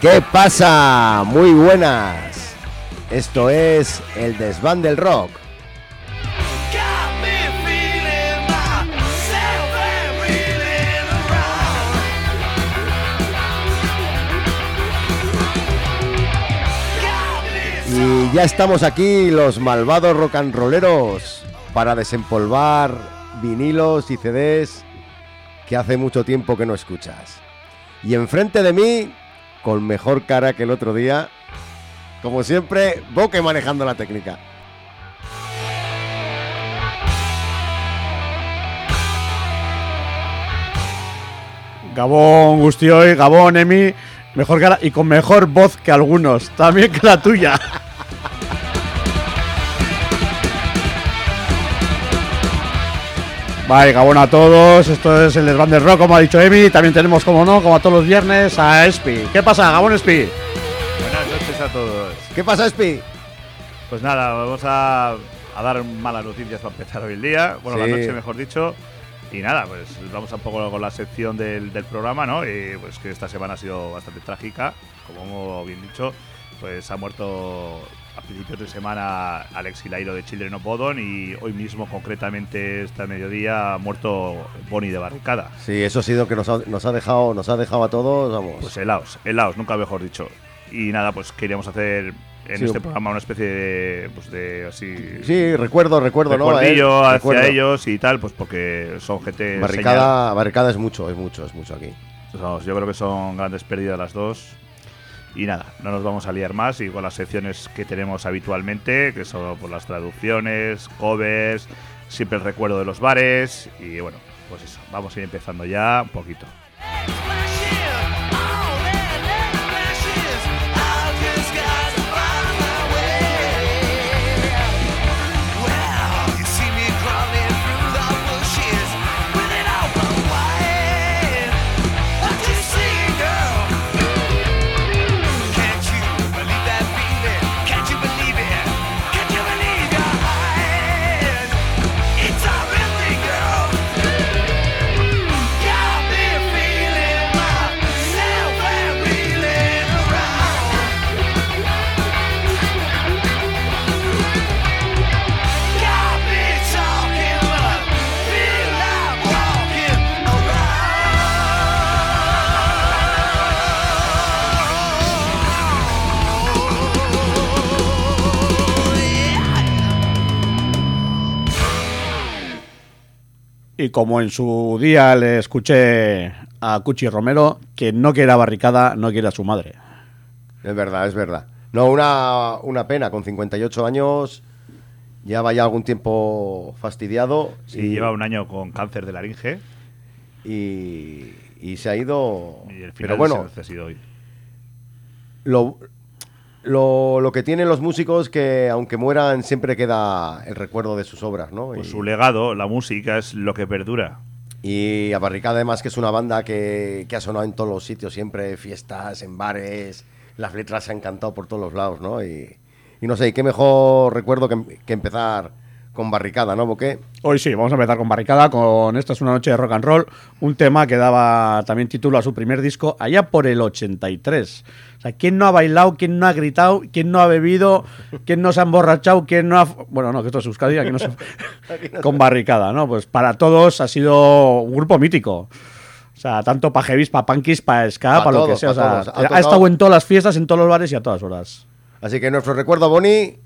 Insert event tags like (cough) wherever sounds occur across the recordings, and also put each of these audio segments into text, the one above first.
¿Qué pasa? Muy buenas. Esto es el desván del rock. Y ya estamos aquí, los malvados rock and rolleros, para desempolvar vinilos y CDs que hace mucho tiempo que no escuchas. Y enfrente de mí, con mejor cara que el otro día, como siempre, Boque manejando la técnica. Gabón, Gustioy, Gabón, Emi, mejor cara y con mejor voz que algunos, también que la tuya. Bye, Gabón a todos, esto es el desván del rock, como ha dicho Emi, también tenemos, como no, como a todos los viernes, a Espi. ¿Qué pasa, Gabón Espi? Buenas noches a todos. ¿Qué pasa, Espi? Pues nada, vamos a, a dar malas noticias para empezar hoy el día. Bueno, Sí. la noche, mejor dicho. Y nada, pues vamos un poco con la sección del, del programa, ¿no? Y pues que esta semana ha sido bastante trágica, como hemos bien dicho. Pues ha muerto a principios de semana Alex Hilairo de Children of Bodom y hoy mismo, concretamente, este mediodía, ha muerto Bonnie de Barricada. Sí, eso ha sido que nos ha, nos ha dejado, nos ha dejado a todos, vamos. Pues helaos, helaos, nunca mejor dicho. Y nada, pues queríamos hacer en Sí, este programa una especie de, pues de así... sí, recuerdo, recuerdo, ¿no? recuerdillo Eh, hacia recuerdo. ellos y tal, pues porque son gente... Barricada, barricada es mucho, es mucho, es mucho aquí. señal- Vamos, yo creo que son grandes pérdidas las dos. Y nada, no nos vamos a liar más y con las secciones que tenemos habitualmente, que son pues, las traducciones, covers, siempre el recuerdo de los bares y bueno, pues eso, vamos a ir empezando ya un poquito. Y como en su día le escuché a Cuchi Romero, que no quiera barricada, no quiere a su madre. Es verdad, es verdad. No, una, una pena, con 58 años, lleva ya algún tiempo fastidiado. Sí, y, lleva un año con cáncer de laringe y, y se ha ido. y el final Pero bueno, se ha sido hoy. lo, lo, lo que tienen los músicos que aunque mueran siempre queda el recuerdo de sus obras, ¿no? Pues y, su legado, la música, es lo que perdura. y a Barricada además que es una banda que, que ha sonado en todos los sitios, siempre fiestas, en bares, las letras se han cantado por todos los lados, ¿no? Y, y no sé, y qué mejor recuerdo que, que empezar con Barricada, ¿no? Porque Hoy sí, vamos a empezar con Barricada, con Esta es una noche de rock and roll, un tema que daba también título a su primer disco allá por el 83. O sea, ¿quién no ha bailado, quién no ha gritado, quién no ha bebido, quién no se ha emborrachado, quién no ha... Bueno, no, que esto es Euskadi, aquí no se... (laughs) con Barricada, ¿no? Pues para todos ha sido un grupo mítico. O sea, tanto para heavies, para punkies, para ska, Pa para lo que sea. O. Ha ha, estado en todas las fiestas, en todos los bares y a todas horas. Así que nuestro recuerdo a Bonnie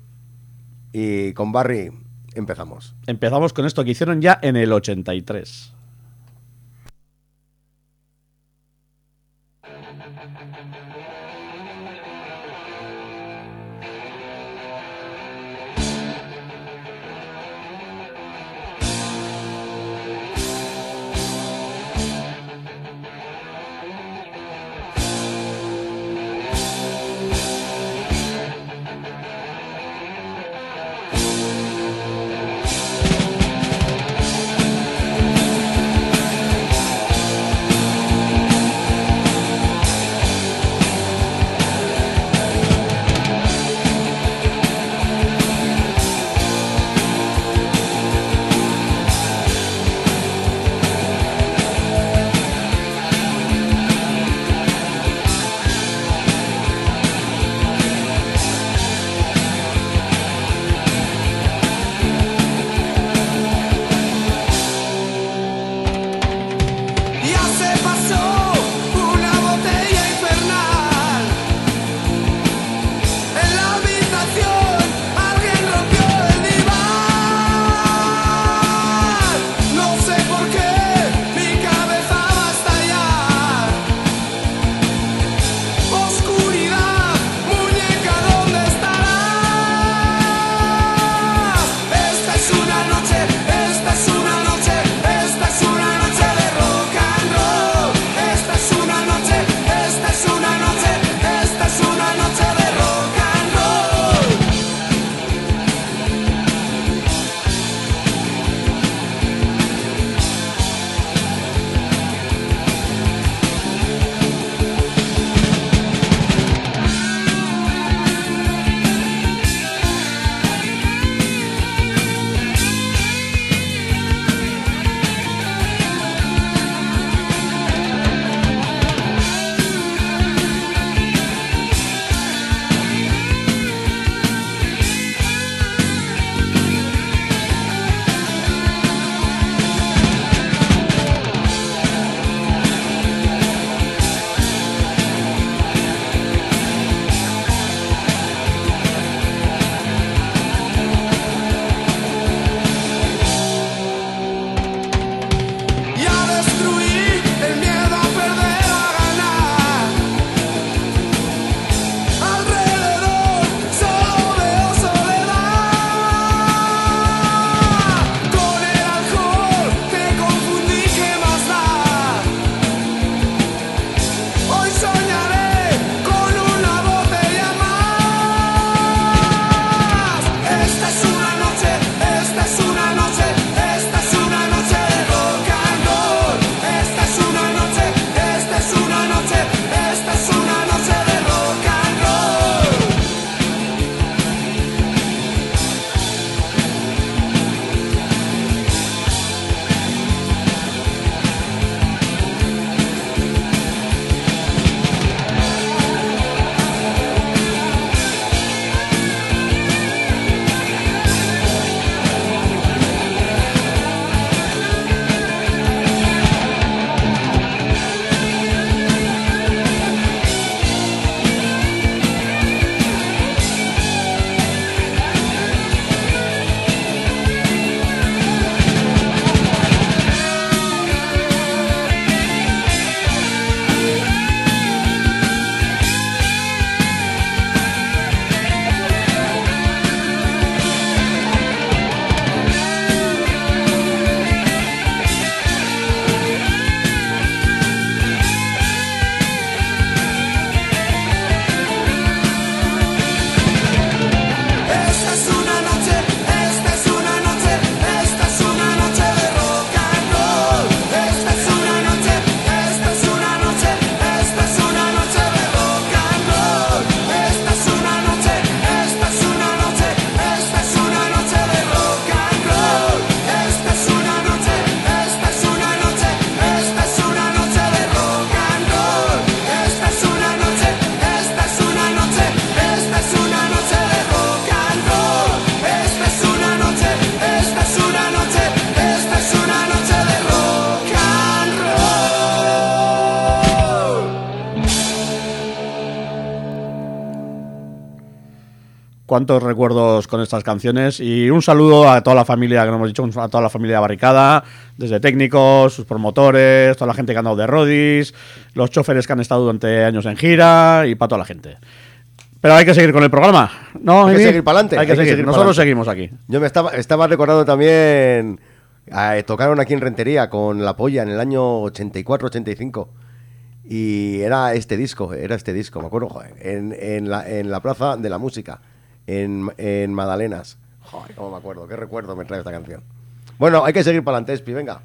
y con Barry empezamos. Empezamos con esto que hicieron ya en el 83. Cuántos recuerdos con estas canciones y un saludo a toda la familia, que no hemos dicho, a toda la familia Barricada, desde técnicos, sus promotores, toda la gente que ha andado de rodis, los choferes que han estado durante años en gira y para toda la gente. Pero hay que seguir con el programa, ¿no? Hay que seguir pa'lante, Hay que hay que seguir. seguir Nosotros seguimos aquí. Yo me estaba, estaba recordando también. eh, tocaron aquí en Rentería con La Polla en el año 84-85. Y era este disco, era este disco, me acuerdo, en, en la, en la Plaza de la Música, en, en Madalenas. Joder, cómo me acuerdo, qué recuerdo me trae esta canción. Bueno, hay que seguir para adelante, Espi, venga.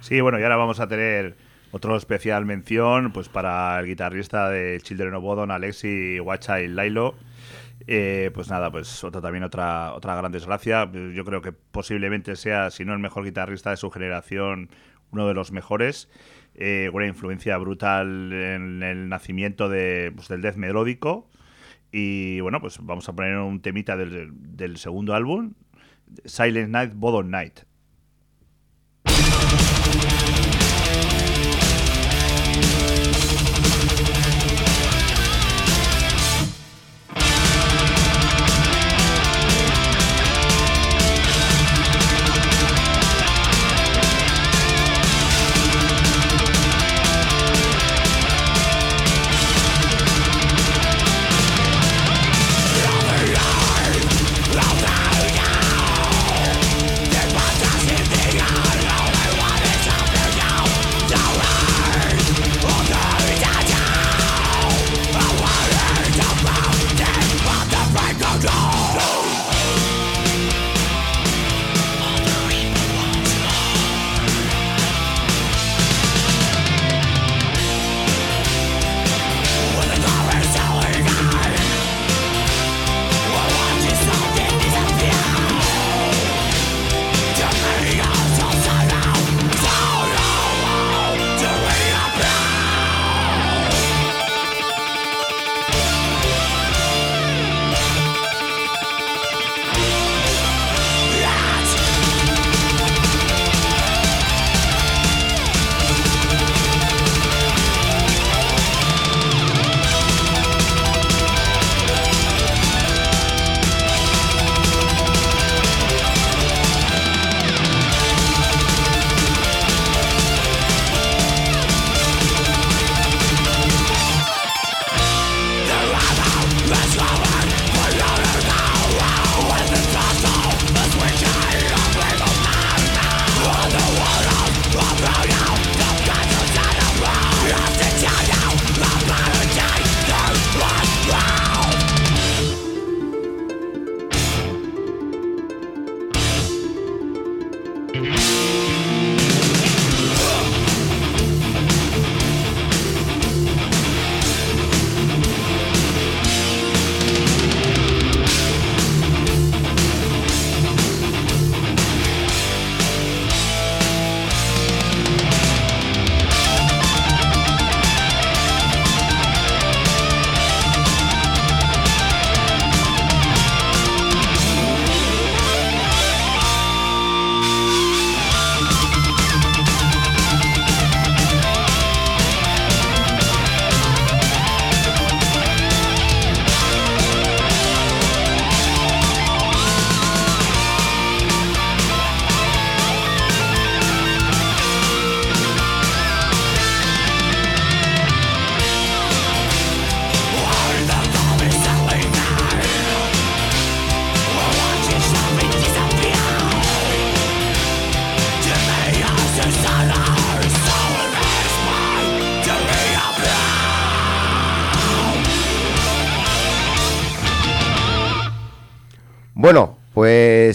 Sí, bueno, y ahora vamos a tener otro especial mención pues para el guitarrista de Children of Bodom, Alexi Guacha y Lailo. Eh, pues nada, pues otra, también otra, otra gran desgracia. Yo creo que posiblemente sea, si no el mejor guitarrista de su generación, uno de los mejores. Eh, una influencia brutal en el nacimiento de, pues, del death melódico. Y bueno, pues vamos a poner un temita del, del segundo álbum, Silent Night, Bodom Night.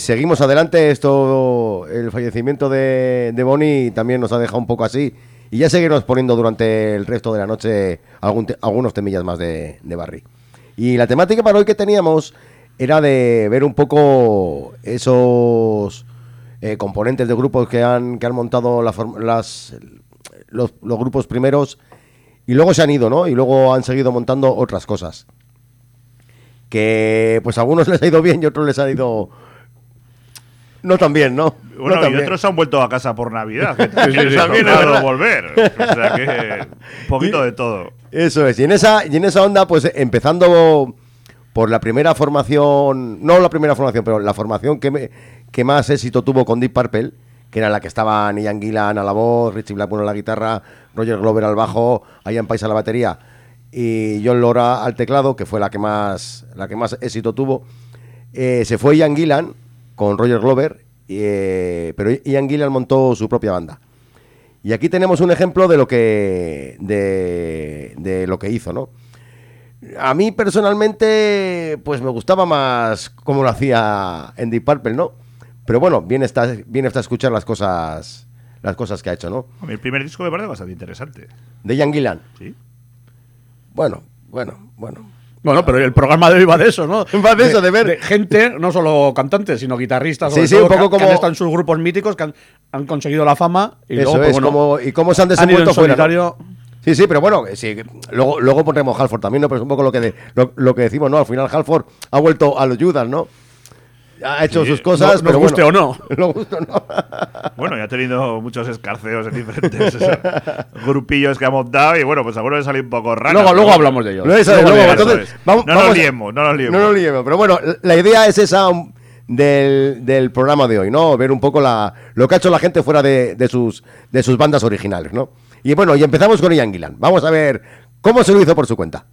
Seguimos adelante. Esto, el fallecimiento de, de Bonnie también nos ha dejado un poco así. Y ya seguiremos poniendo durante el resto de la noche algunos temillas más de, Barry. Y la temática para hoy que teníamos era de ver un poco esos eh, componentes de grupos que han, que han montado las, los, los grupos primeros y luego se han ido, ¿no? Y luego han seguido montando otras cosas que pues a algunos (laughs) les ha ido bien y a otros les ha ido no tan bien, ¿no? Bueno, no y bien. otros han vuelto a casa por Navidad. Que (laughs) sí, sí, también es volver. O sea que un poquito de todo. Eso es, y en esa, y en esa onda, pues empezando por la primera formación, no la primera formación, pero la formación que, me- que más éxito tuvo con Deep Purple, que era la que estaban Ian Gillan a la voz, Richie Blackmore a la guitarra, Roger Glover al bajo, Ian Pais a la batería y John Lora al teclado, que fue la que más, la que más éxito tuvo. Eh, se fue Ian Gillan con Roger Glover, eh, pero Ian Gillan montó su propia banda. Y aquí tenemos un ejemplo de lo que de, de lo que hizo, ¿no? A mí personalmente, pues me gustaba más cómo lo hacía en Deep Purple, ¿no? Pero bueno, bien está, bien está escuchar las cosas, las cosas que ha hecho, ¿no? A mí el primer disco me parece bastante interesante. De Ian Gillan. Sí. Bueno, bueno, bueno. Bueno, pero el programa de hoy va de eso, ¿no? (laughs) Va de eso, de ver- gente, no solo cantantes, sino guitarristas, Sí, sí, todo, un poco que, que como- han estado en sus grupos míticos, que han, han conseguido la fama. Y Eso luego, pues, es, bueno, como, y cómo se han han desenvuelto fuera. ¿no? solitario. Sí, sí, pero bueno, sí, luego, luego pondremos Halford también, ¿no? Pero es un poco lo que, de- lo, lo que decimos, ¿no? Al final Halford ha vuelto a los Judas, ¿no? Ha hecho Sí, sus cosas, nos pero guste bueno, o no. (laughs) Nos guste o no. Bueno, ya ha tenido muchos escarceos en diferentes (laughs) eso, grupillos que ha montado y bueno, pues algunos han salido un poco raros. Luego, luego hablamos de ellos. No es eso, Luego entonces, eso vamos, No nos vamos liemos, no nos liemos. No nos liemos, pero bueno, la idea es esa um, del, del programa de hoy, ¿no? Ver un poco la, lo que ha hecho la gente fuera de, de sus, de sus bandas originales, ¿no? Y bueno, y empezamos con Ian Gillan. Vamos a ver cómo se lo hizo por su cuenta.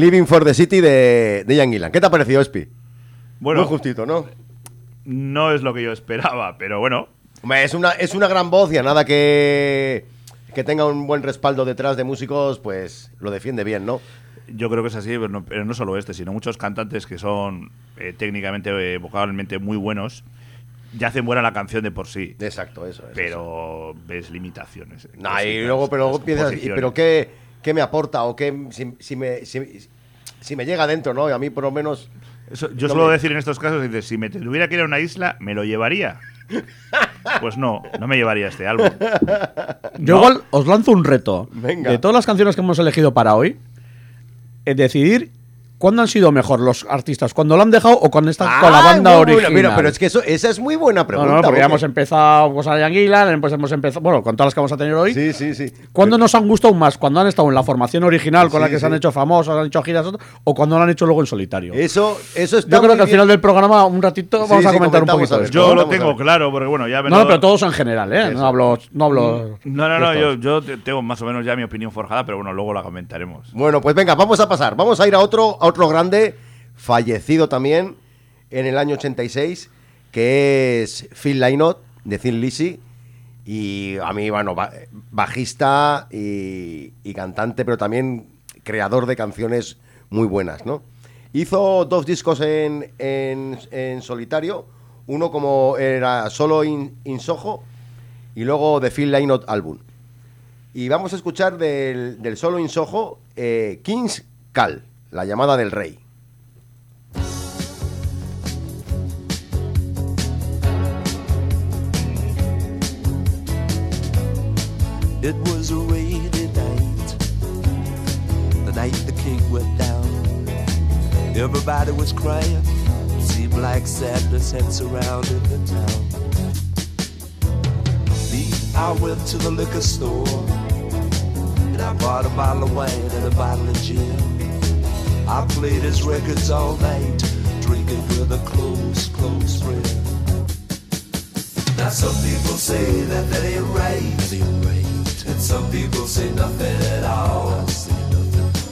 Living for the City de, de Ian Gillan. ¿Qué te ha parecido, Espi? Bueno, Muy justito, ¿no? no es lo que yo esperaba, pero bueno, Hombre, es una, es una gran voz y a nada que, que tenga un buen respaldo detrás de músicos, pues lo defiende bien, ¿no? yo creo que es así, pero no, pero no solo este, sino muchos cantantes que son eh, técnicamente, eh, vocalmente muy buenos, ya hacen buena la canción de por sí. Exacto, eso es. eso. Pero ves limitaciones. Nah, y cositas, luego, pero luego piensas, ¿y pero qué, qué me aporta o qué, si, si me, si, si me llega dentro, ¿no? Y a mí por lo menos... Eso- yo no suelo me- decir en estos casos, dices, si me tuviera que ir a una isla, ¿me lo llevaría? Pues no, no me llevaría este álbum. (laughs) Yo No. igual os lanzo un reto. Venga. De todas las canciones que hemos elegido para hoy, es decidir cuándo han sido mejor los artistas, cuando lo han dejado o cuando están con la Ah, banda muy original. Mira, pero es que eso, esa es muy buena no, pregunta. no, porque ya Boque. hemos empezado con Gillan, pues hemos empezado, bueno, con todas las que vamos a tener hoy. Sí, sí, sí. ¿Cuándo nos han gustado más? ¿Cuando han estado en la formación original con la Sí, que se han hecho famosos, han hecho giras, o cuando lo han hecho luego en solitario? Eso, eso está Yo creo muy que al bien. final del programa, un ratito, Sí, vamos a comentar un poquito ver. esto. Yo lo tengo claro, porque bueno, ya No, vendrá- no, pero todos en general, ¿eh? Eso. No hablo. No hablo No, no, no, de yo, tengo más o menos ya mi opinión forjada, pero bueno, luego la comentaremos. Bueno, pues venga, vamos a pasar. Vamos a ir a otro, a otro grande, fallecido también en el año 86, que es Phil Lynott, de Thin Lizzy. Y a mí, bueno, ba- bajista y, cantante, pero también creador de canciones muy buenas, ¿no? Hizo dos discos en, en- solitario, uno como era solo in, in Soho y luego The Phil Lynott Album. Y vamos a escuchar del, del solo in Soho, eh, King's Call, la llamada del rey. It was a rainy night, the night the king went down. Everybody was crying, seemed like sadness had surrounded the town. Me, I went to the liquor store, and I bought a bottle of wine and a bottle of gin. I played his records all night, drinking with a close, close friend. Now some people say that that ain't right. That ain't right. And some people say nothing at all.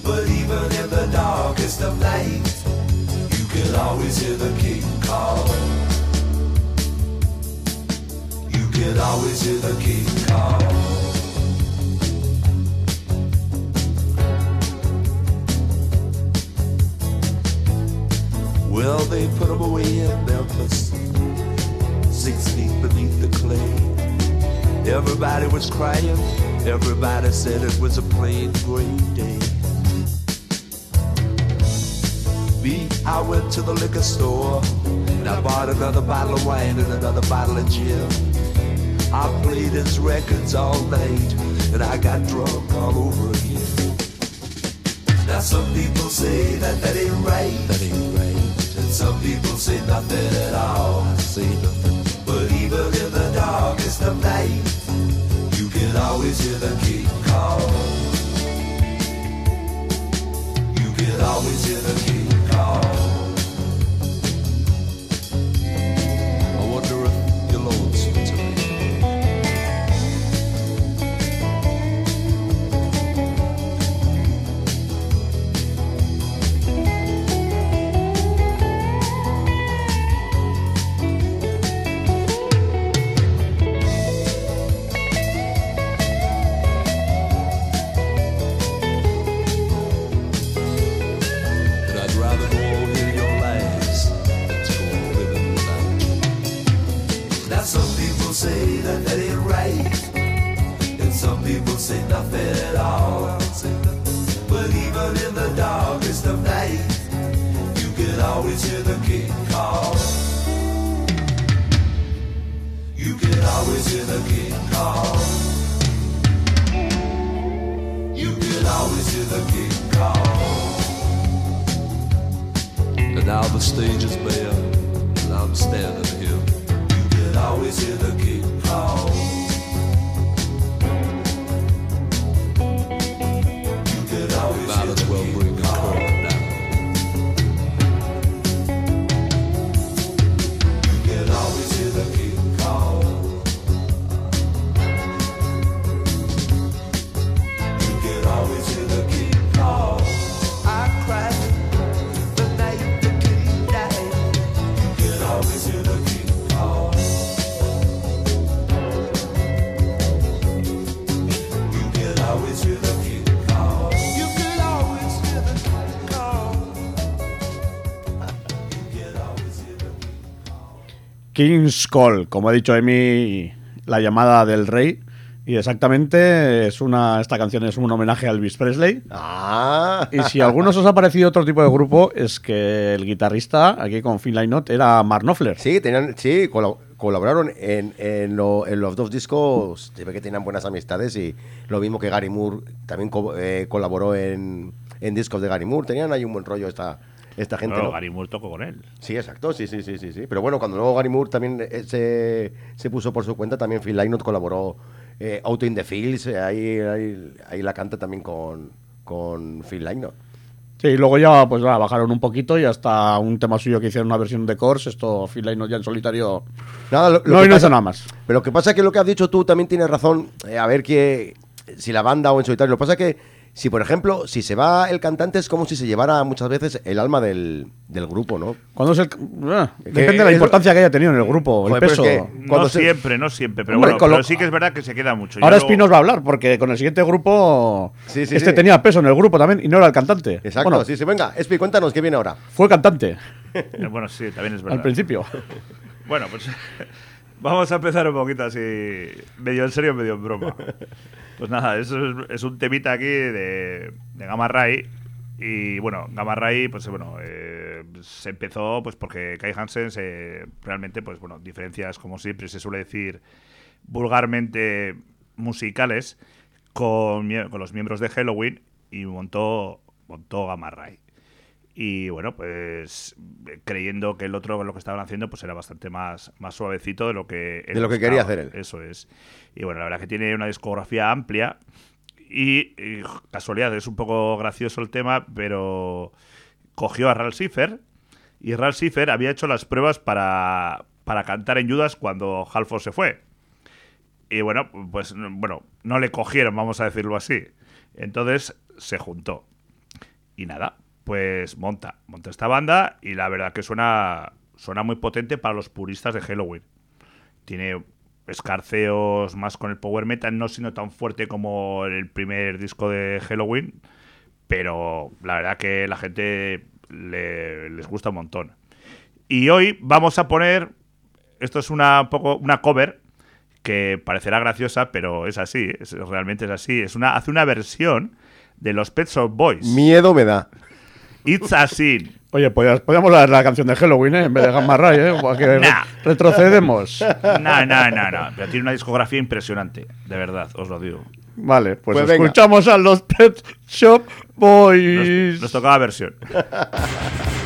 But even in the darkest of night, you can always hear the king call. You can always hear the king call. Well, they put him away in Memphis six feet beneath the clay. Everybody was crying, everybody said it was a plain gray day. Me, I went to the liquor store and I bought another bottle of wine and another bottle of gin. I played his records all night and I got drunk all over again. Now some people say that that ain't right. That ain't right. Some people say nothing at all. Say nothing. But even in the darkest of night, you can always hear the king call. You can always hear the king King's Call, como ha dicho Emi, la llamada del rey. Y exactamente es una esta canción es un homenaje a Elvis Presley. Ah, Y si a algunos os ha parecido otro tipo de grupo, es que el guitarrista, aquí con Phil Lynott, era Mark Knopfler. sí, tenían, sí, colaboraron en, en, lo- en los dos discos, se ve que tenían buenas amistades y lo mismo que Gary Moore también co- eh, colaboró en, en discos de Gary Moore, tenían ahí un buen rollo esta, esta gente. Bueno, ¿no? Gary Moore tocó con él. Sí, exacto, sí, sí, sí, sí, sí. Pero bueno, cuando luego Gary Moore también eh, se, se puso por su cuenta, también Phil Lynott colaboró eh, Out in the Fields, eh, ahí, ahí, ahí la canta también con, con Phil Lynott. Sí, y luego ya pues nada, bajaron un poquito y hasta un tema suyo que hicieron una versión de Course, esto Phil Lynott ya en solitario Nada, lo, lo no, que y no pasa- hizo nada más. Pero lo que pasa es que lo que has dicho tú también tienes razón. eh, a ver que si la banda o en solitario. Lo que pasa es que si, por ejemplo, si se va el cantante es como si se llevara muchas veces el alma del, del grupo, ¿no? Cuando es el, ah, depende de la es- importancia que haya tenido en el grupo, el es peso. que- Cuando no se- siempre, no siempre, pero Hombre, bueno, con lo- pero sí que es verdad que se queda mucho. Ahora luego- Espinos va a hablar, porque con el siguiente grupo Sí, sí, este sí. tenía peso en el grupo también y no era el cantante. Exacto, Bueno, sí, sí. Venga, Espi, cuéntanos qué viene ahora. fue cantante (laughs) Eh, Bueno, sí, también es verdad. al principio. (laughs) Bueno, pues (laughs) vamos a empezar un poquito así, medio en serio, medio en broma. (laughs) Pues nada, eso es, es un temita aquí de, de Gamma Ray. Y bueno, Gamma Ray, pues bueno, eh, se empezó pues porque Kai Hansen se, realmente, pues bueno, diferencias, como siempre se suele decir vulgarmente musicales con, con los miembros de Halloween y montó, montó Gamma Ray. Y bueno, pues eh, creyendo que el otro lo que estaban haciendo pues era bastante más, más suavecito de lo que él De lo que quería hacer él. Eso es. Y bueno, la verdad que tiene una discografía amplia y, y, casualidad, es un poco gracioso el tema, pero cogió a Ralph Schiffer y Ralph Schiffer había hecho las pruebas para, para cantar en Judas cuando Halford se fue. Y bueno, pues bueno, no le cogieron, vamos a decirlo así. Entonces se juntó. Y nada, pues monta, monta esta banda y la verdad que suena, suena muy potente para los puristas de Halloween. Tiene escarceos más con el power metal, no siendo tan fuerte como el primer disco de Halloween, pero la verdad que la gente le- les gusta un montón. Y hoy vamos a poner, esto es una un poco una cover que parecerá graciosa, pero es así, realmente es así. Es una, hace una versión de los Pet Shop Boys. Miedo me da. It's a Sin. Oye, podíamos dar la canción de Halloween ¿eh? en vez de Gamma Ray, ¿eh? Que re- Nah. retrocedemos. No, no, no, no. Pero tiene una discografía impresionante, de verdad, os lo digo. Vale, pues, Pues venga. escuchamos a los Pet Shop Boys. Nos, nos tocaba versión. (laughs)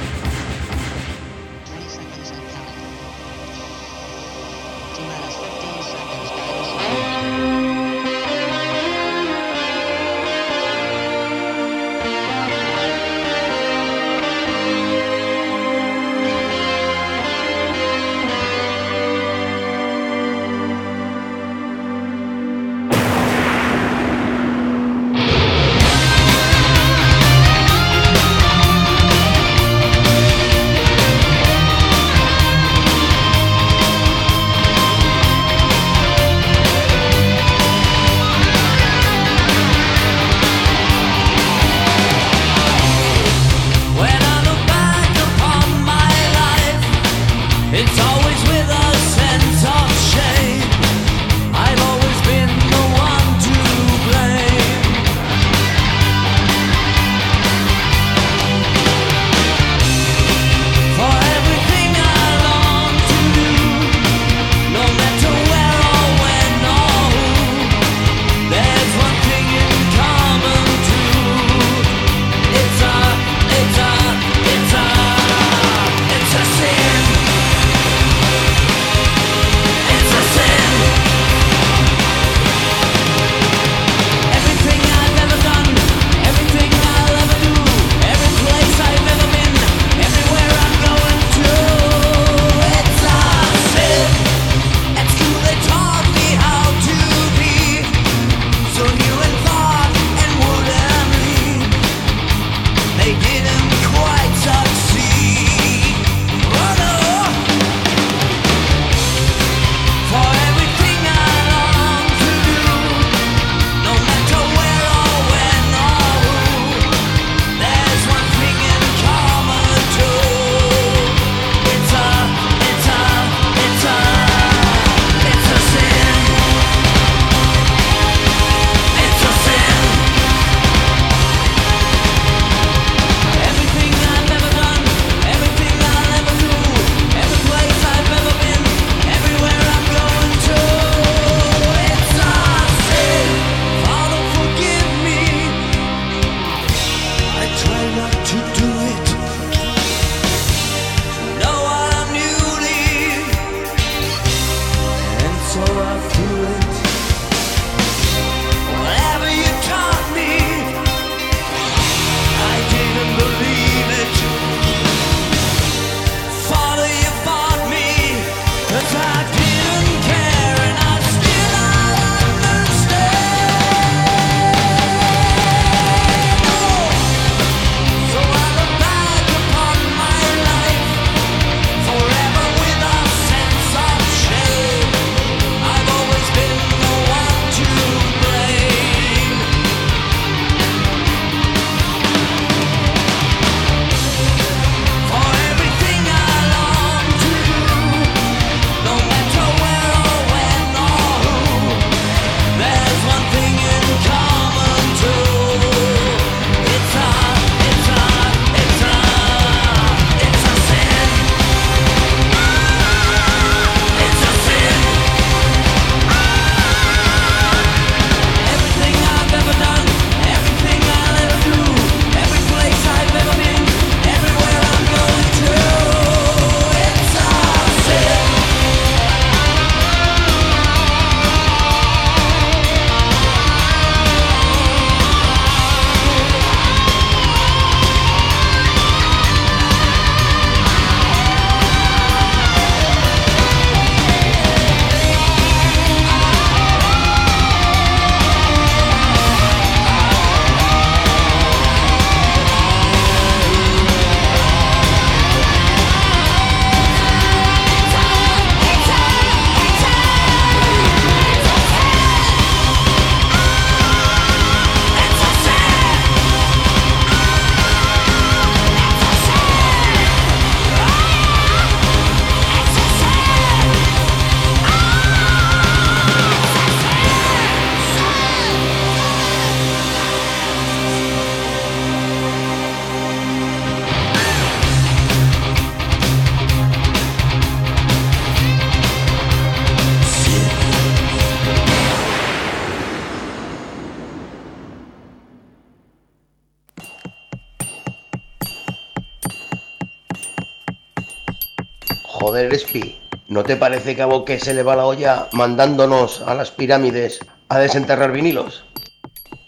Joder, Espi, ¿no te parece que a Boque se le va la olla mandándonos a las pirámides a desenterrar vinilos?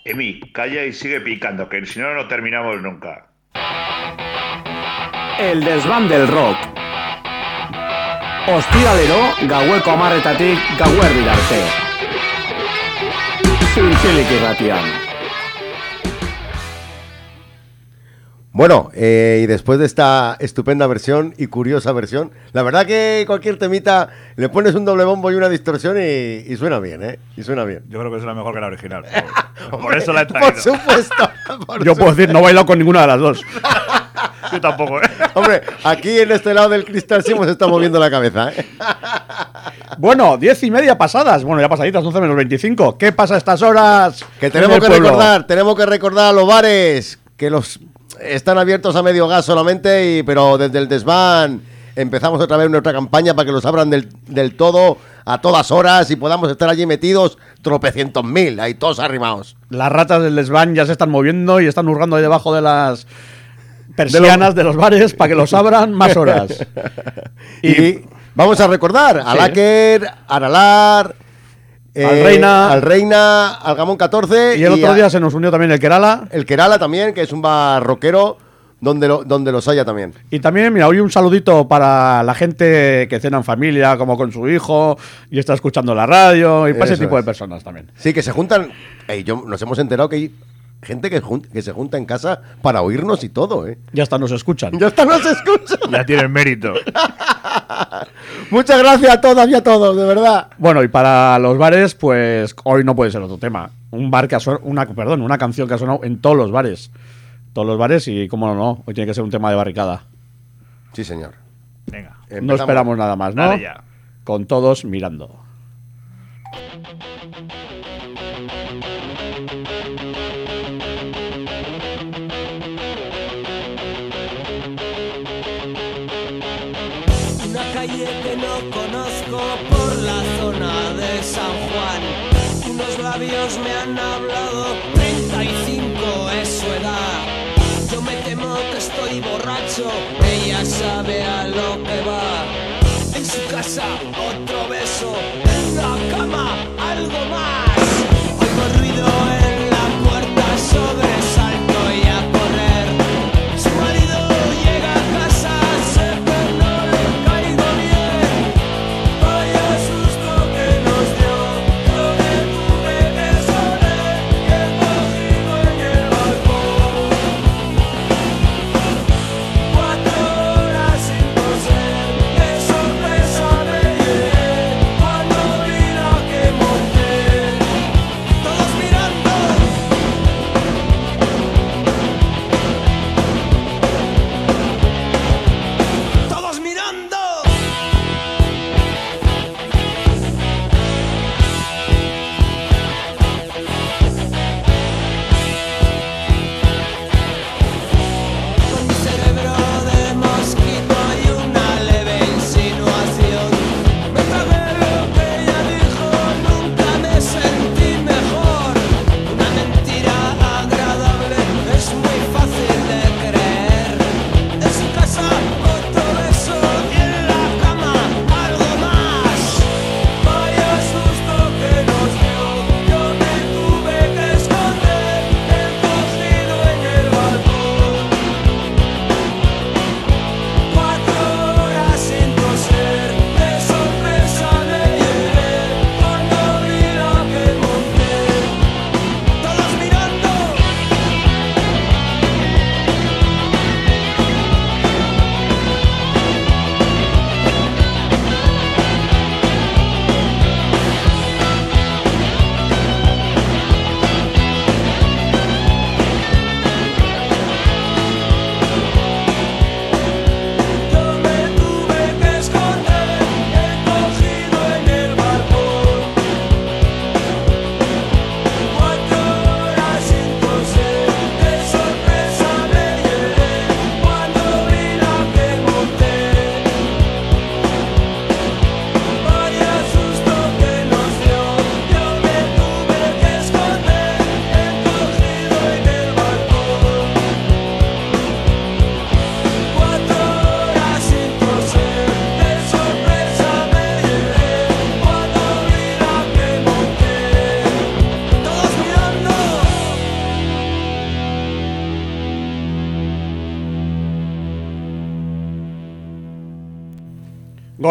Emi, calla y sigue picando, que si no, no terminamos nunca. El desván del rock. Ostiralero, gaueko amarretatik gauerdi arte. Zintzilik irratian. Bueno, eh, y después de esta estupenda versión y curiosa versión, la verdad que cualquier temita le pones un doble bombo y una distorsión y, y suena bien, ¿eh? Y suena bien. Yo creo que es la mejor que la original. Por, (laughs) por eso la he traído. Por supuesto. (laughs) por Yo puedo decir, no he bailado con ninguna de las dos. Yo tampoco, ¿eh? (laughs) Hombre, aquí en este lado del cristal sí hemos estado moviendo la cabeza, ¿eh? Bueno, diez y media pasadas. Bueno, ya pasaditas, 11 menos 25. ¿Qué pasa a estas horas? Que en tenemos que pueblo? recordar, tenemos que recordar a los bares que los están abiertos a medio gas solamente, y, pero desde el desván empezamos otra vez nuestra campaña para que los abran del, del todo a todas horas y podamos estar allí metidos tropecientos mil, ahí todos arrimados. Las ratas del desván ya se están moviendo y están hurgando ahí debajo de las persianas de, los bares para que los abran más horas. (laughs) Y, vamos a recordar a Sí. Laker, Aralar, eh, Al Reina. al Reina, al Gamón 14 Y el otro a- día se nos unió también el Kerala. el Kerala también, que es un bar rockero donde, lo- donde los haya también. Y también, mira, hoy un saludito para la gente que cena en familia, como con su hijo, y está escuchando la radio, y para ese tipo es. de personas también. Sí, que se juntan. Ey, yo, nos hemos enterado que hay gente que, jun- que se junta en casa para oírnos y todo, ¿eh? Ya hasta nos escuchan. Ya hasta nos escuchan. Ya tiene mérito. (laughs) Muchas gracias a todas y a todos, de verdad. Bueno, y para los bares, pues hoy no puede ser otro tema. Un bar que ha sonado, una, perdón, una canción que ha sonado en todos los bares. Todos los bares y, cómo no, no, hoy tiene que ser un tema de barricada. Sí, señor. Venga. No Empezamos. esperamos nada más, ¿no? Dale ya. Con todos mirando. Labios me han hablado, 35 es su edad. Yo me temo que estoy borracho, ella sabe a lo que va. En su casa, otro beso, en la cama, algo más. Oigo ruido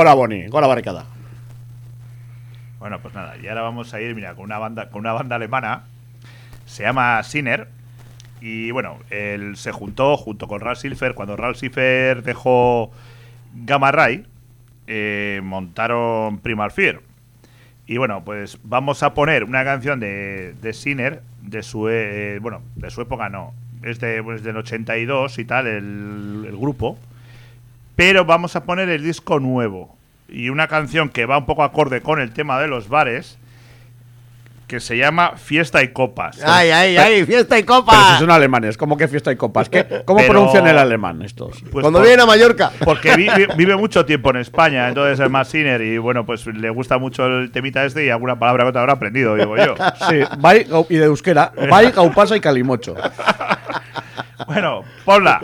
Gora Boni, Gora Barricada. Bueno, pues nada, y ahora vamos a ir, mira, con una banda, con una banda alemana. Se llama Sinner. Y bueno, él se juntó junto con Ralph Silver. Cuando Ralph Silver dejó Gamma Ray, eh, montaron Primal Fear. Y bueno, pues vamos a poner una canción de, de Sinner, de su, eh, bueno, de su época no, es de, pues, del 82 y tal, el grupo. Pero vamos a poner el disco nuevo. Y una canción que va un poco acorde con el tema de los bares, que se llama Fiesta y Copas. ¡Ay, ay, ay! ¡Fiesta y Pero si copas! son alemanes, ¿cómo que fiesta y copas? ¿Qué, ¿Cómo Pero- pronuncian el alemán estos? Pues Cuando por- vienen a Mallorca. Porque vi- vi- vive mucho tiempo en España, entonces es más Sinner y bueno, pues le gusta mucho el temita este y alguna palabra que otra habrá aprendido, digo yo. Sí, y de euskera, Bai, Gaupasa y Calimocho. (laughs) Bueno, ponla.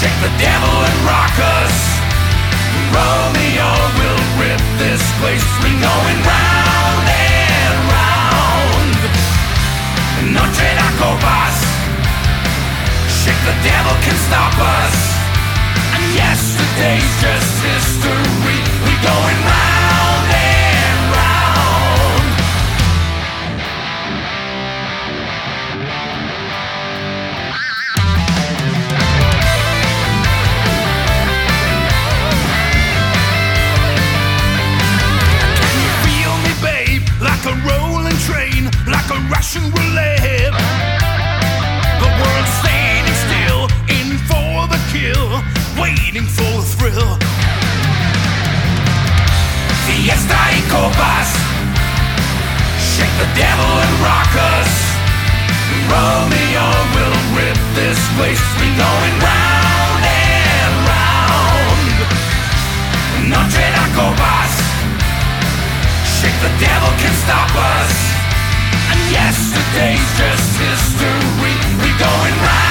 Shake the devil and rock us. Romeo will rip this place, We're going round and round. Noche de copas. Shake the devil can stop us. And yesterday's just history. We're going round Russian roulette. The world's standing still, in for the kill, waiting for the thrill. Shake the devil and rock us. Romeo will rip this place, going round and round. Shake the devil can stop us dangerous history. We're going right.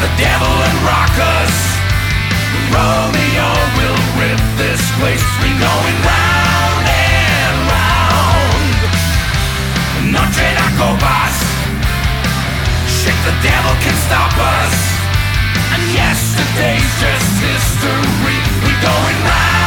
The devil and rock us. Romeo will rip this place. We going round and round. De copas. Shake the devil can stop us. And yesterday's just history. We going round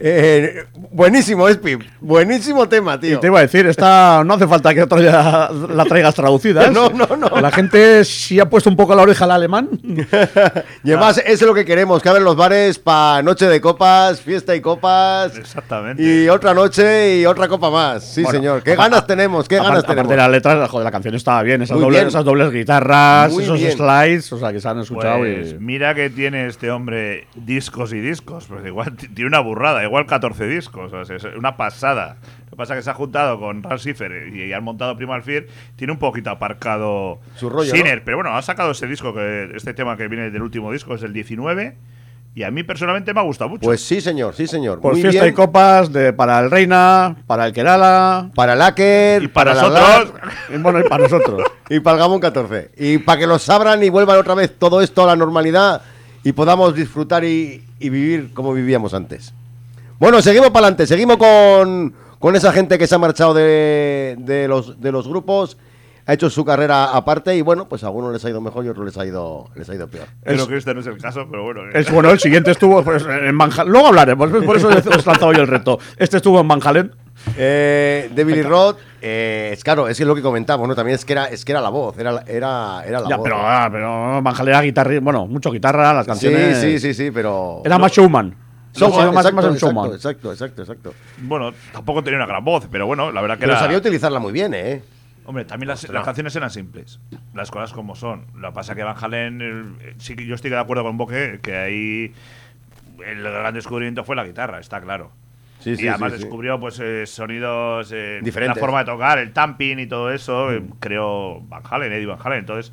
Eh, buenísimo, Espi. Buenísimo tema, Y tío. te iba a decir, esta no hace falta que otro día la traigas traducida. ¿eh? (laughs) No, no, no. La gente sí ha puesto un poco la oreja al alemán. (laughs) Y además, eso es lo que queremos, que abren los bares para noche de copas, fiesta y copas. Exactamente. Y otra noche y otra copa más. Sí, Bueno, señor. ¿Qué ganas tenemos? ¿Qué ganas aparte tenemos? de las letras, joder, la canción estaba bien. Esas, dobles, bien. esas dobles guitarras, Muy esos bien. slides, o sea, que se han escuchado Pues y... mira que tiene este hombre discos y discos. Pues igual (laughs) tiene una burrada, igual 14 discos. O sea, es una pasada. Lo que pasa es que se ha juntado con Ralph Schiffer y, y han montado Primal Fear. Tiene un poquito aparcado Su rollo, Sinner, pero bueno, ha sacado ese disco, que este tema que viene del último disco, es el 19. Y a mí personalmente me ha gustado mucho. Pues sí, señor, sí, señor. Pues Muy fiesta bien. y copas de, para el Reina, para el Kerala, Para el Aker, y para la nosotros. y bueno, y para nosotros. (laughs) y para el Gamón 14. Y para que los abran y vuelvan otra vez todo esto a la normalidad y podamos disfrutar y, y vivir como vivíamos antes. Bueno, seguimos para adelante, seguimos con, con esa gente que se ha marchado de, de los, de los grupos. ha hecho su carrera aparte y bueno, pues a algunos les ha ido mejor y a otros les ha ido, les ha ido peor. Creo que este no es el caso, pero bueno. eh. Es bueno, el siguiente estuvo pues, en Van Halen. Luego hablaremos, por eso os he lanzado yo el reto. Este estuvo en Van Halen. Eh, David Lee Roth, eh, es claro, es que lo que comentamos, ¿no? También es que era, es que era la voz, era, era, era la Ya, voz. pero, ¿no? ah, pero Van Halen era guitarra, bueno, mucho guitarra, las sí, canciones. sí, sí, sí, pero. Era más showman. Sido más, exacto, más showman. exacto, exacto, exacto. Bueno, tampoco tenía una gran voz, pero bueno, la verdad que Pero era. sabía utilizarla muy bien, ¿eh? Hombre, también las, las canciones eran simples. Las cosas como son. Lo que pasa que Van Halen. eh, sí que yo estoy de acuerdo con Boque que ahí. El gran descubrimiento fue la guitarra, está claro. Sí, sí, y además sí, sí. descubrió pues eh, sonidos, eh, Diferentes. la forma de tocar, el tamping y todo eso, eh, creó Van Halen, Eddie Van Halen, entonces,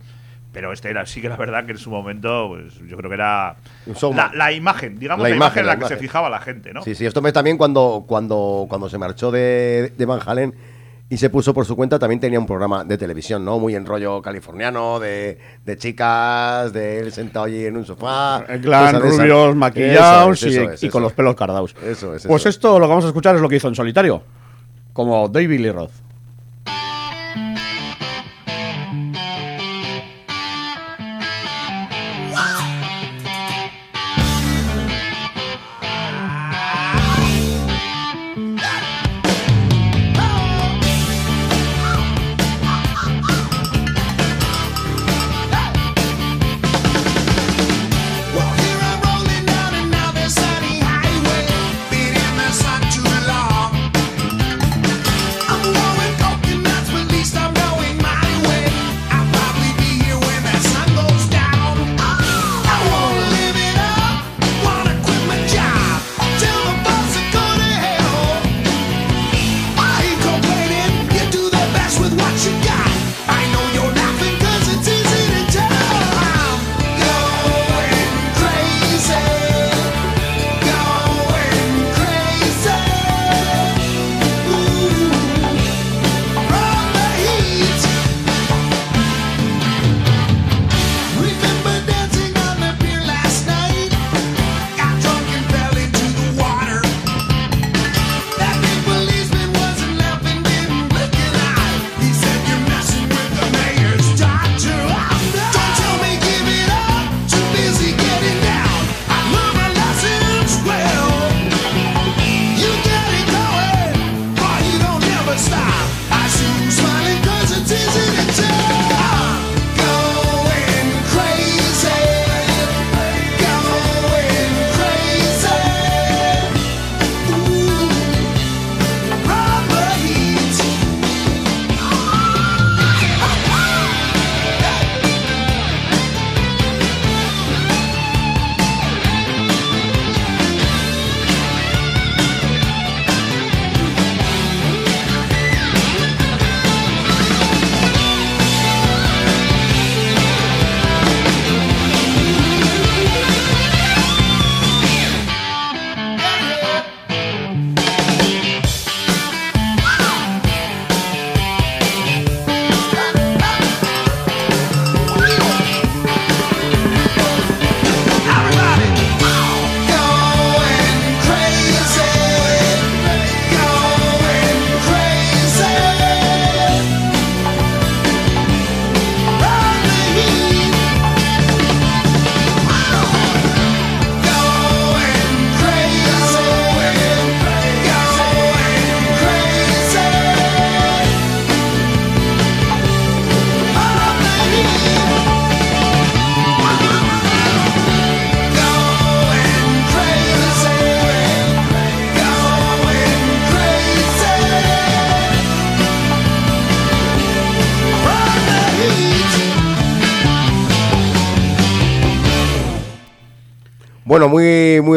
pero este era sí que la verdad que en su momento, pues yo creo que era la, imagen, digamos La la, imagen, imagen en la la, que se fijaba la gente, ¿no? Sí, sí, esto me también cuando, cuando, cuando se marchó de, de Van Halen y se puso por su cuenta, también tenía un programa de televisión, ¿no? Muy en rollo californiano, de, de chicas, de él sentado allí en un sofá. En plan, rubios, maquillados Eso es, y, es, con los pelos cardados. Eso es, Pues eso esto lo que vamos a escuchar es lo que hizo en solitario. Como David Lee Roth.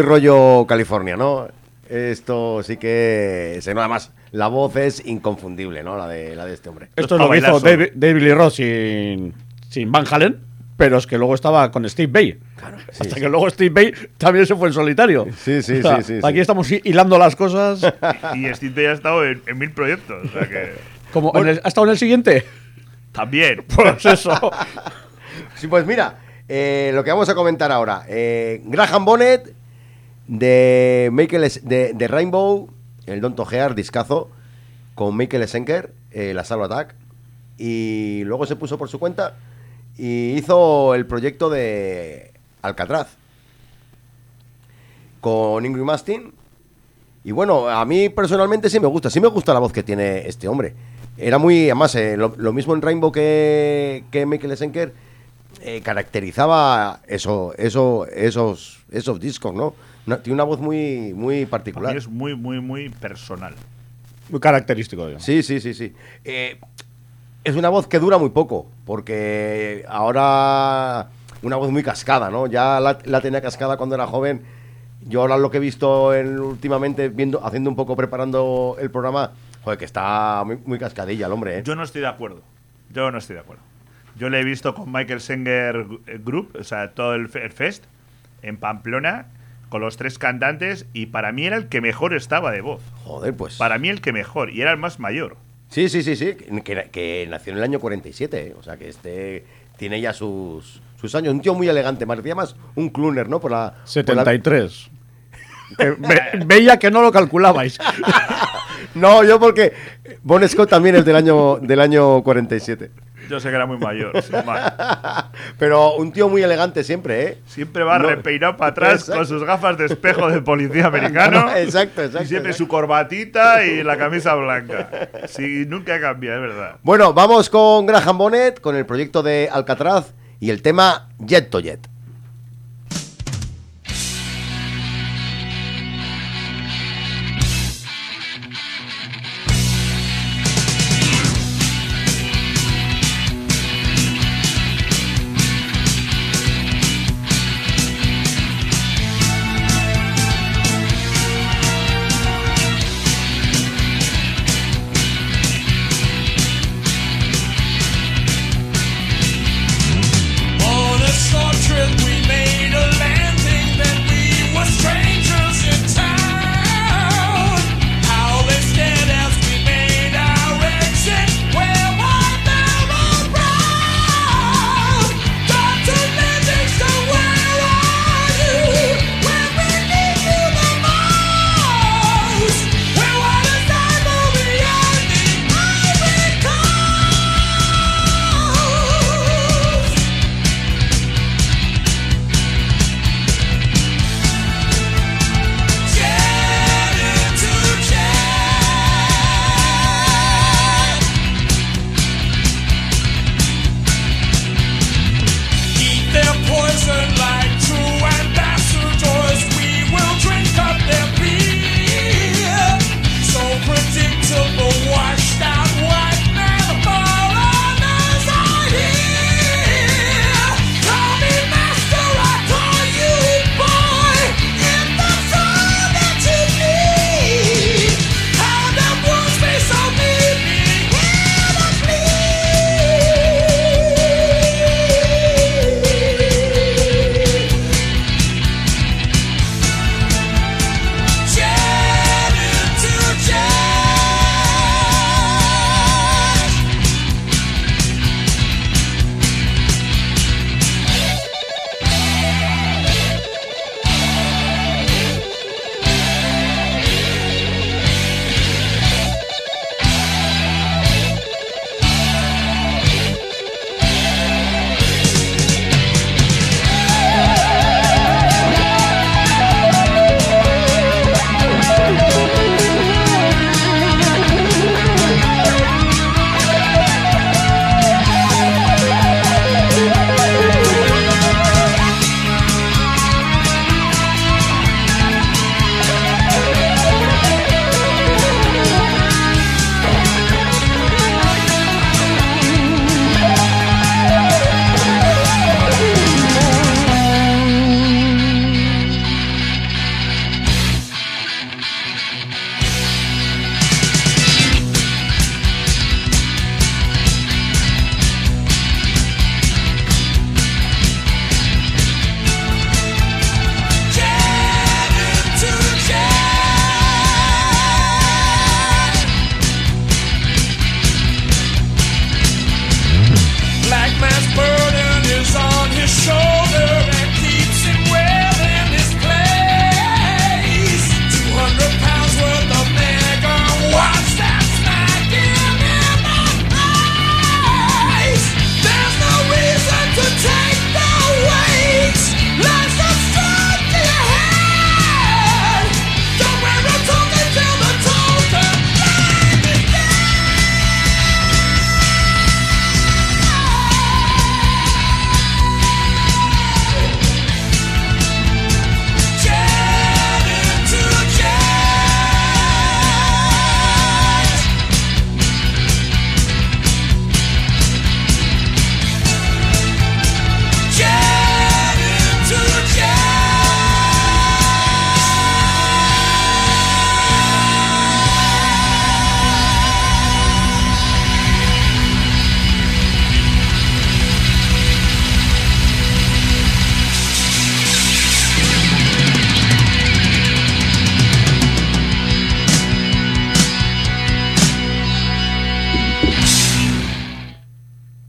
Rollo California, ¿no? Esto sí que se nada más. La voz es inconfundible, ¿no? La de, la de este hombre. Esto es lo que hizo. David, David Lee Roth sin, sin Van Halen, pero es que luego estaba con Steve Vai. sí, Hasta sí. que luego Steve Vai también se fue en solitario. Sí, sí, O sea, sí, sí, Aquí sí. estamos hi- hilando las cosas. (laughs) Y Steve ya ha estado en, en mil proyectos, o sea que. Como en el- ¿Ha estado en el siguiente? También. (laughs) Pues eso. Sí, pues mira, eh, lo que vamos a comentar ahora. eh, Graham Bonnet de, Michael, de, de Rainbow, el Don Tojear, discazo, con Michael Schenker, eh, la Salvo Attack. y luego se puso por su cuenta y hizo el proyecto de Alcatraz con Ingrid Mastin. Y bueno, a mí personalmente sí me gusta, sí me gusta la voz que tiene este hombre. Era muy, además, eh, lo, lo mismo en Rainbow que, que Michael Schenker, eh, caracterizaba eso, eso, esos, esos discos, ¿no? Una- tiene una voz muy, muy particular. es muy, muy, muy personal. Muy característico, digamos. Sí, sí, sí, sí. Eh, es una voz que dura muy poco, porque ahora una voz muy cascada, ¿no? Ya la, la tenía cascada cuando era joven. Yo ahora lo que he visto en- últimamente, viendo, haciendo un poco, preparando el programa, joder, que está muy, muy cascadilla el hombre, ¿eh? Yo no estoy de acuerdo. Yo no estoy de acuerdo. Yo le he visto con Michael Senger Group, o sea, todo el, fe- el fest, en Pamplona, con los tres cantantes, y para mí era el que mejor estaba de voz. Joder, pues. Para mí el que mejor, y era el más mayor. Sí, sí, sí, sí, que, que nació en el año 47, ¿eh? o sea, que este tiene ya sus, sus años. Un tío muy elegante, parecía más un cluner, ¿no? Por la, por la- 73. Eh, (laughs) ve- veía que no lo calculabais. (laughs) No, yo porque Bon Scott también es del año, del año 47. Yo sé que era muy mayor, sin más. (laughs) Pero un tío muy elegante siempre, ¿eh? Siempre va No. repeinado para atrás Exacto. con sus gafas de espejo de policía americano. (laughs) Exacto, exacto, Y siempre exacto. su corbatita y la camisa blanca. Sí, nunca cambia, es verdad. Bueno, vamos con Graham Bonnet, con el proyecto de Alcatraz y el tema Jet to Jet.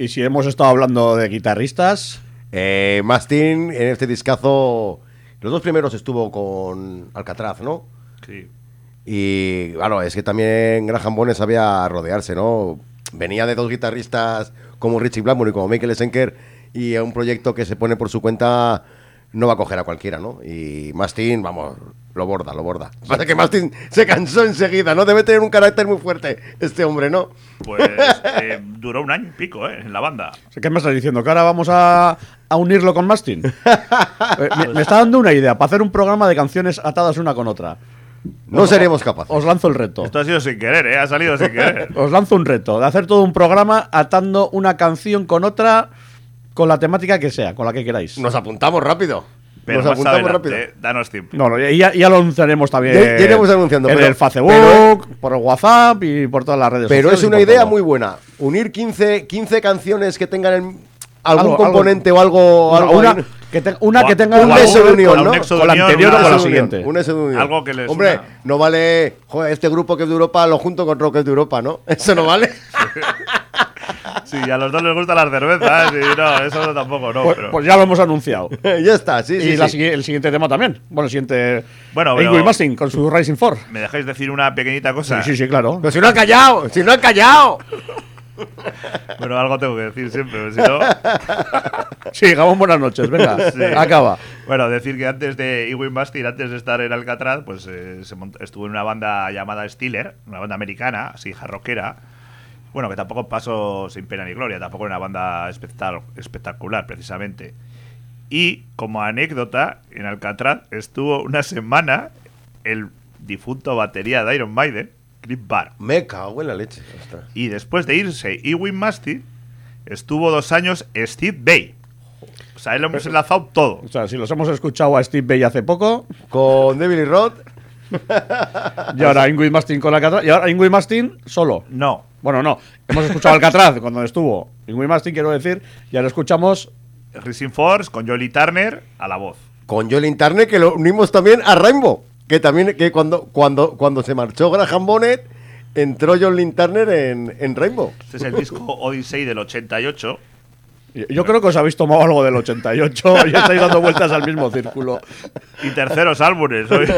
Si hemos estado hablando de guitarristas, Eh, Mastin en este discazo, los dos primeros estuvo con Alcatraz, ¿no? Sí. Y claro, es que también Graham Bonnet sabía rodearse, ¿no? Venía de dos guitarristas como Richie Blackmore y como Michael Schenker y un proyecto que se pone por su cuenta no va a coger a cualquiera, ¿no? Y Mastin, vamos, lo borda, lo borda. Pasa que Mastin se cansó enseguida, ¿no? Debe tener un carácter muy fuerte este hombre, ¿no? Pues eh, duró un año y pico, ¿eh? En la banda. ¿qué me estás diciendo? ¿Que ahora vamos a, a unirlo con Mastin? (laughs) Eh, me, me está dando una idea para hacer un programa de canciones atadas una con otra. No seremos capaces. Os lanzo el reto. Esto ha sido sin querer, ¿eh? Ha salido sin querer. Os lanzo un reto de hacer todo un programa atando una canción con otra con la temática que sea, con la que queráis. Nos apuntamos rápido. Pero Nos apuntamos adelante, rápido. danos tiempo. No, no, ya, ya lo anunciaremos también. Ya- ya iremos anunciando, En pero- el Facebook, pero- por el WhatsApp y por todas las redes Pero sociales. es y una idea todo. muy buena. Unir 15, 15 canciones que tengan el- algún Algo- componente o algo. Una- algo una, ahí. que te- una que tenga un nexo de unión, ¿no? con la anterior o con la siguiente. Un nexo de unión. Algo que les Hombre, una- no vale. Joder, este grupo que es de Europa lo junto con rock que es de Europa, ¿no? (laughs) Eso no vale. (laughs) Sí, a los dos les gustan las cervezas y no, eso tampoco, no. Pues, pero- pues ya lo hemos anunciado. (laughs) ya está, sí, sí. y la sí. el siguiente tema también. Bueno, el siguiente. Bueno, pero- Mastin con su Rising 4. ¿Me dejáis decir una pequeñita cosa? Sí, sí, sí, claro. Pero si no ha callado, si no ha callado. Bueno, algo tengo que decir siempre, porque si no. (laughs) Sí, Gabón, buenas noches. Venga, (laughs) Sí. acaba. Bueno, decir que antes de Ewing Bastin, antes de estar en Alcatraz, pues eh, se estuvo en una banda llamada Steeler, una banda americana, así jarroquera. Bueno, que tampoco pasó sin pena ni gloria, tampoco era una banda espectac- espectacular, precisamente. Y como anécdota, en Alcatraz estuvo una semana el difunto batería de Iron Maiden, Cliff Barr. Me cago en la leche. ostras. Y después de irse Ewing Mastin, estuvo dos años Steve Bay. O sea, él lo hemos enlazado todo. O sea, si los hemos escuchado a Steve Bay hace poco, Con Devil y Rod. y ahora Ingrid Mastin con la Alcatraz, y ahora Ingrid Mastin solo. No, Bueno, no. Hemos escuchado Alcatraz cuando estuvo Ingrid Mastin, quiero decir, y ahora escuchamos. Rising Force con Jolly Turner a la voz. Con Joel Internet, que lo unimos también a Rainbow. Que también, que cuando, cuando, cuando se marchó Graham Bonnet, entró John Lintarner en, en Rainbow. Este es el disco Odyssey del 88. Yo creo que os habéis tomado algo del 88 y estáis dando vueltas al mismo círculo. Y terceros álbumes. hoy. (laughs)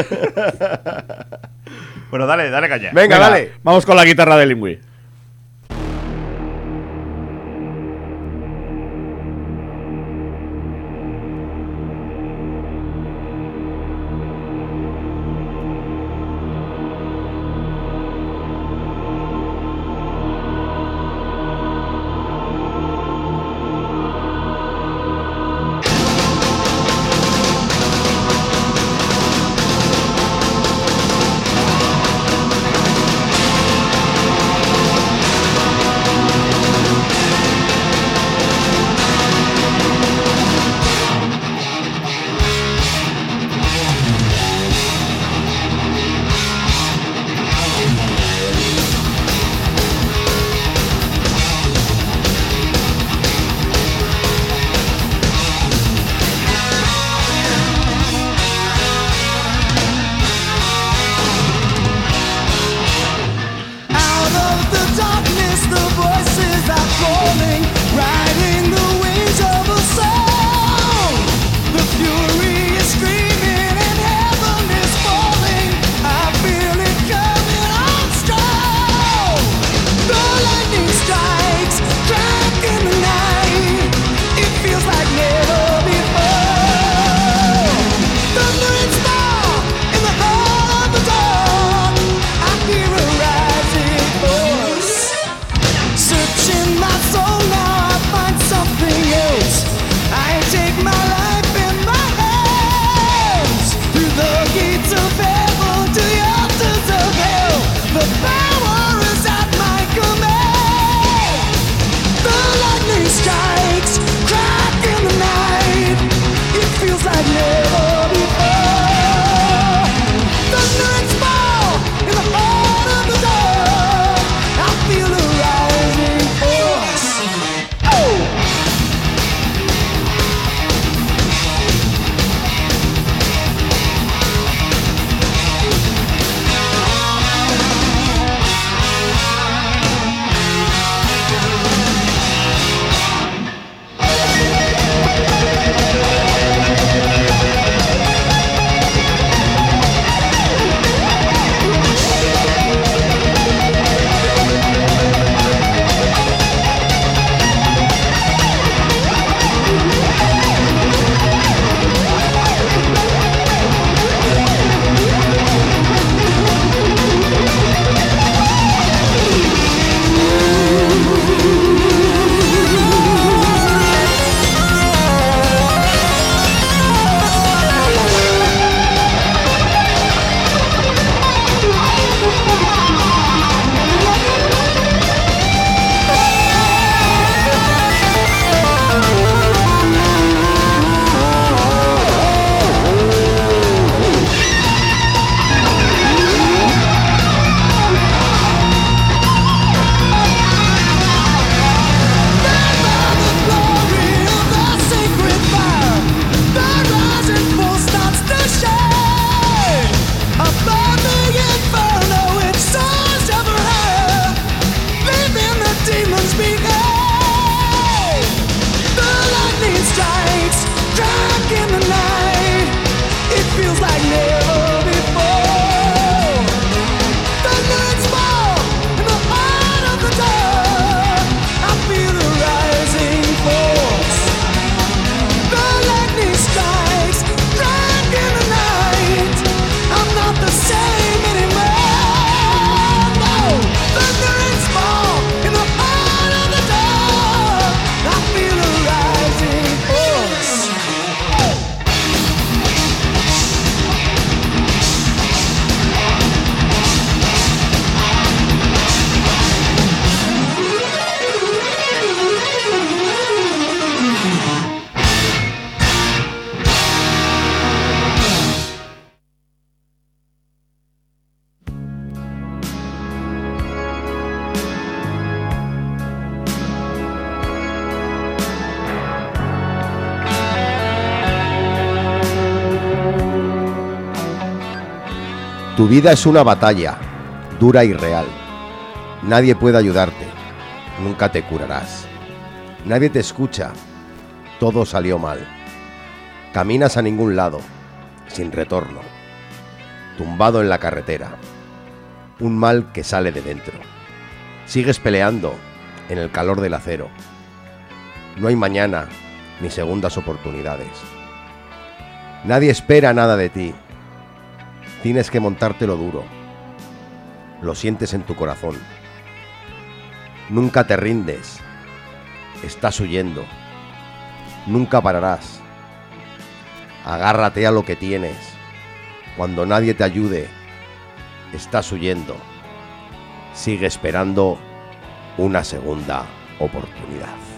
bueno, dale, dale caña. Venga, dale. Vamos con la guitarra de Lingui. vida es una batalla, dura y real. Nadie puede ayudarte, nunca te curarás. Nadie te escucha, todo salió mal. Caminas a ningún lado, sin retorno, tumbado en la carretera. Un mal que sale de dentro. Sigues peleando en el calor del acero. No hay mañana ni segundas oportunidades. Nadie espera nada de ti. Tienes que montártelo duro. Lo sientes en tu corazón. Nunca te rindes. Estás huyendo. Nunca pararás. Agárrate a lo que tienes. Cuando nadie te ayude, estás huyendo. Sigue esperando una segunda oportunidad.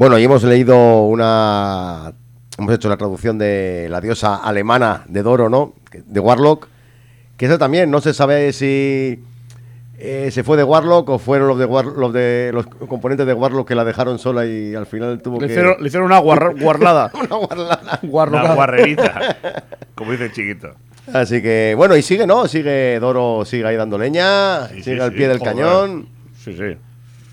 Bueno, y hemos leído una. Hemos hecho la traducción de la diosa alemana de Doro, ¿no? De Warlock. Que eso también, no se sabe si eh, se fue de Warlock o fueron los de, War- los de los componentes de Warlock que la dejaron sola y al final tuvo Le que. hicieron, le hicieron una guarra- (laughs) guarlada. una guarlada. Una guarrerita, (laughs) como dice el chiquito. Así que, bueno, y sigue, ¿no? Sigue Doro, sigue ahí dando leña, Sí, sigue sí, al sí, pie del joder. cañón. Sí, sí.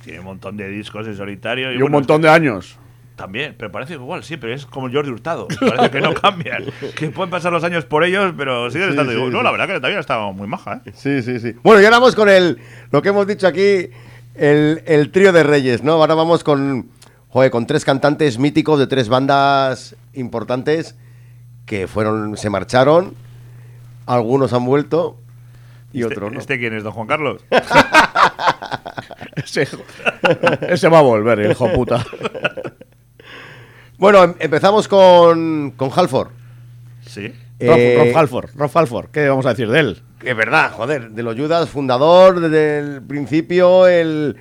Tiene un montón de discos en solitario. Y un bueno, montón de años. También, pero parece igual, sí, pero es como Jordi Hurtado. (laughs) Parece que no cambian. que pueden pasar los años por ellos, pero siguen Sí, estando sí, igual. No, sí. la verdad que también estado muy maja, ¿eh? Sí, sí, sí. Bueno, y ahora vamos con el, lo que hemos dicho aquí, el, el trío de Reyes, ¿no? Ahora vamos con, joder, con tres cantantes míticos de tres bandas importantes que fueron, se marcharon, algunos han vuelto y este, otros no. ¿Este quién es, don Juan Carlos? (laughs) Ese, (laughs) ese va a volver, el hijo puta. Bueno, em- empezamos con, con Halford. Sí. Eh, Rob Halford, Rob Halford, ¿qué vamos a decir de él? Que es verdad, joder, de los Judas, fundador desde el principio, el,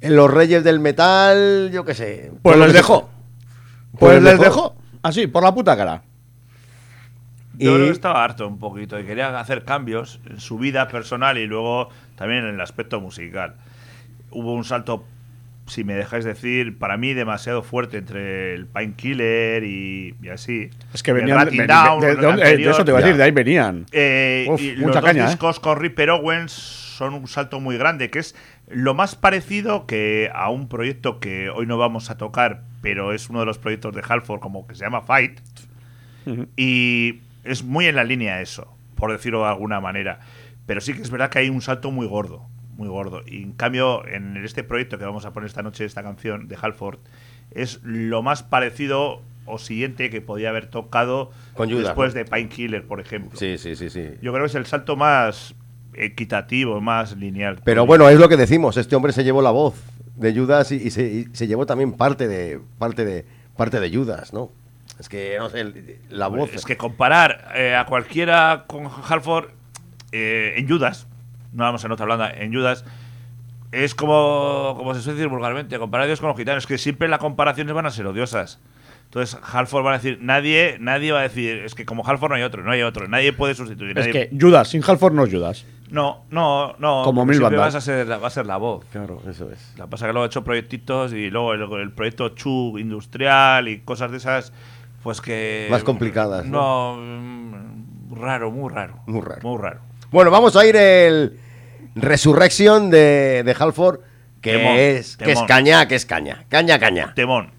en los Reyes del Metal, yo qué sé. Pues les dejó. se- Pues les dejó. Así, por la puta cara. Yo creo que estaba harto un poquito y quería hacer cambios en su vida personal y luego también en el aspecto musical. Hubo un salto, si me dejáis decir, para mí demasiado fuerte entre el Painkiller y, y así. Es que venían. De, Down, de- de eh, de anterior. eso te iba a decir, de ahí venían. Eh, Uf, y mucha los dos caña, ¿eh? discos con Ripper Owens son un salto muy grande, que es lo más parecido que a un proyecto que hoy no vamos a tocar, pero es uno de los proyectos de Halford, como que se llama Fight. Y es muy en la línea eso, por decirlo de alguna manera. Pero sí que es verdad que hay un salto muy gordo, muy gordo. Y en cambio, en este proyecto que vamos a poner esta noche, esta canción de Halford, es lo más parecido o siguiente que podía haber tocado Con después de Painkiller, por ejemplo. Sí, sí, sí, sí. Yo creo que es el salto más equitativo, más lineal. Pero bueno, es lo que decimos, este hombre se llevó la voz de Judas y, y se, y se llevó también parte de parte de parte de Judas, ¿no? Es que no sé, la voz Es que comparar eh, a cualquiera con Halford eh, en Judas, no vamos a nota blanda, en Judas, es como, como se suele decir vulgarmente, comparar a Dios con los gitanos, que siempre las comparaciones van a ser odiosas. Entonces, Halford va a decir, nadie, nadie va a decir, es que como Halford no hay otro, no hay otro, nadie puede sustituir. Es nadie- que Judas, sin Halford no es Judas. No, no, no. Como mil siempre bandas. vas a ser, va a ser la voz. Claro, eso es. Lo que pasa es que luego he hecho proyectitos y luego el, el proyecto Chu industrial y cosas de esas, pues que... Más complicadas, No, mm, raro, muy raro. Muy raro. Muy raro. Bueno, vamos a ir el Resurrection de, de Halford, que Temón, es que es caña, que es caña, caña, caña. Temón.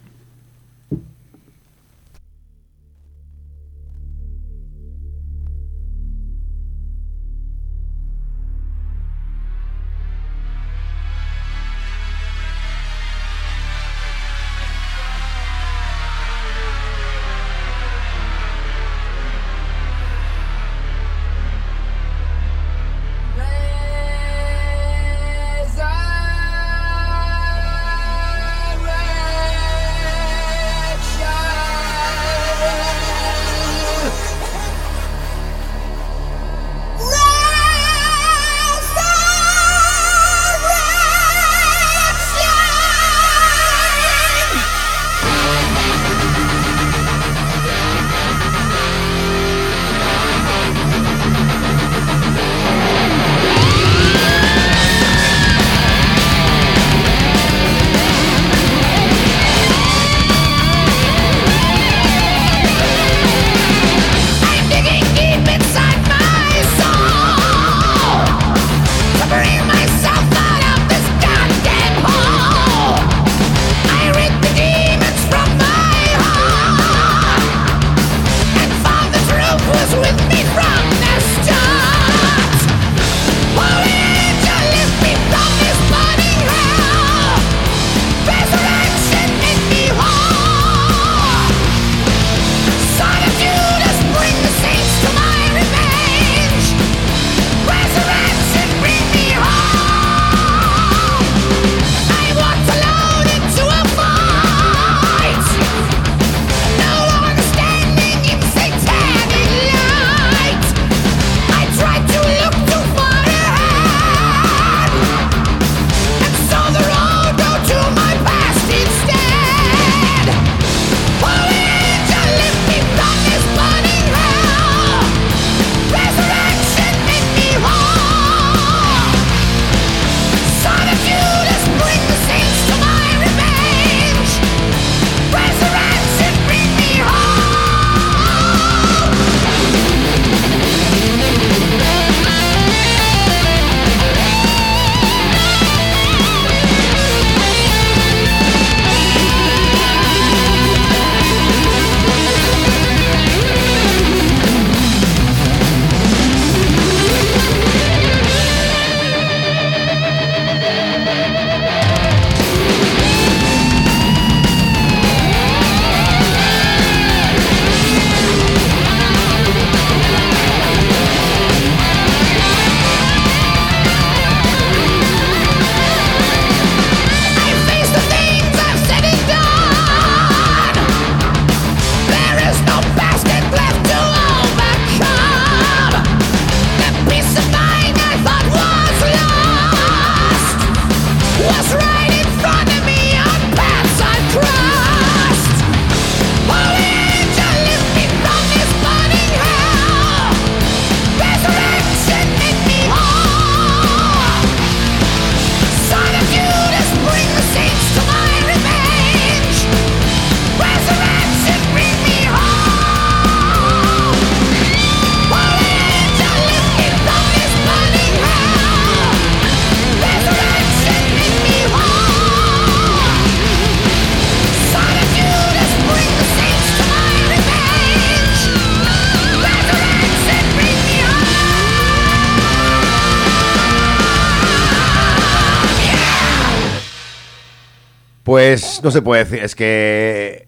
Pues no se puede decir, es que.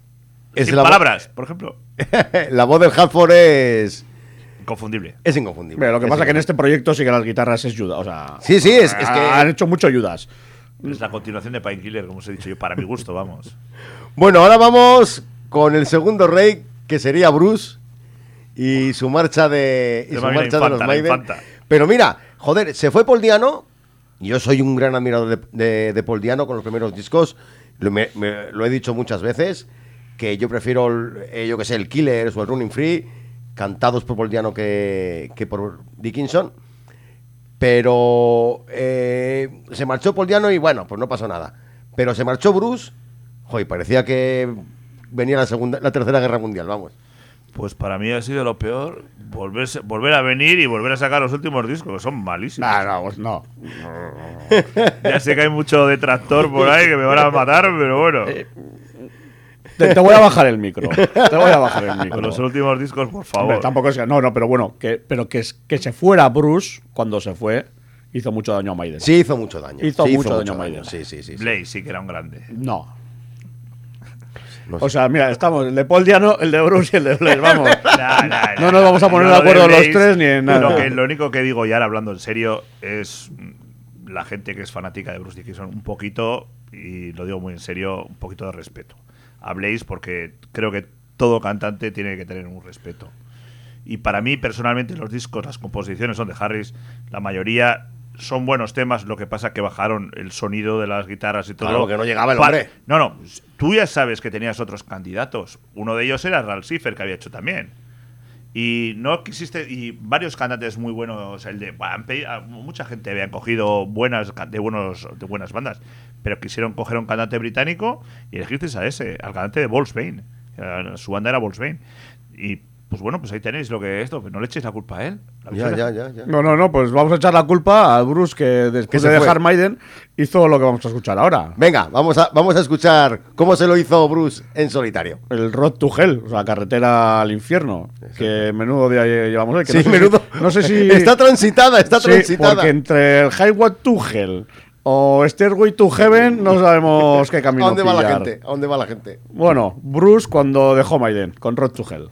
Es Sin la palabras, por ejemplo. (laughs) la voz del Halford es. Inconfundible. Es inconfundible. Pero lo que Es pasa que en este proyecto sí que las guitarras es Judas. O sea, Sí, sí, es- es que- Han hecho mucho Judas. Es la continuación de Painkiller, como os he dicho yo, para mi gusto, vamos. (laughs) Bueno, ahora vamos con el segundo rey, que sería Bruce. Y su marcha de. Y su marcha de los Maiden. Pero mira, joder, se fue Paul Diano. y Yo soy un gran admirador de, de, de Paul Diano con los primeros discos. Lo, he dicho muchas veces. Que yo prefiero, el- eh, yo que sé, el Killers o el Running Free. Cantados por Paul Diano que, que por Dickinson. Pero eh, se marchó Paul Diano y bueno, pues no pasó nada. Pero se marchó Bruce. Joder, parecía que venía la segunda, la tercera guerra mundial, vamos. Pues para mí ha sido lo peor volverse, volver a venir y volver a sacar los últimos discos, que son malísimos. No, no, pues no. (laughs) Ya sé que hay mucho detractor por ahí que me van a matar, pero bueno. Te, te voy a bajar el micro. Te voy a bajar el micro. Los últimos discos, por favor. Hombre, tampoco es que. No, no, pero bueno, que, pero que, es- que se fuera Bruce cuando se fue, hizo mucho daño a Maiden. Sí, hizo mucho daño. Hizo Sí, mucho daño a Maiden. Sí, sí, sí. sí. Blaze sí que era un grande. No. No sé. O sea, mira, estamos el de Paul Diano, el de Bruce y el de Blaze. (laughs) Vamos. Nah, nah, nah. No nos vamos a poner de acuerdo los tres ni en nada. Lo, que, lo único que digo ya hablando en serio es la gente que es fanática de Bruce Dickinson un poquito, y lo digo muy en serio, un poquito de respeto. Blaze porque creo que todo cantante tiene que tener un respeto. Y para mí, personalmente, los discos, las composiciones son de Harris, la mayoría son buenos temas, lo que pasa que bajaron el sonido de las guitarras y todo. Claro, que no llegaba el hombre. No, no, tú ya sabes que tenías otros candidatos. Uno de ellos era Ralph Schiffer, que había hecho también. Y no quisiste, y varios cantantes muy buenos, el de, bueno, han pedi- a- mucha gente había cogido buenas de buenos de buenas bandas, pero quisieron coger a un cantante británico y elegiste a ese, al cantante de Volkswagen. Su banda era Volkswagen. Y pues bueno, pues ahí tenéis lo que es esto, pero no le echéis la culpa a él. Ya, ya, ya, ya. No, no, no, pues vamos a echar la culpa a Bruce que después de fue. dejar Maiden hizo lo que vamos a escuchar ahora. Venga, vamos a, vamos a escuchar cómo se lo hizo Bruce en solitario. El Road to Hell, o sea, carretera al infierno. Que menudo día lle- llevamos hoy. que Sí, no sé menudo. Si, no sé si. (laughs) Está transitada, está Sí, transitada. porque entre el Highway to Hell o Stairway to Heaven no sabemos qué (laughs) ¿A camino dónde va la gente? ¿A dónde va la gente? Bueno, Bruce cuando dejó Maiden, con Road to Hell.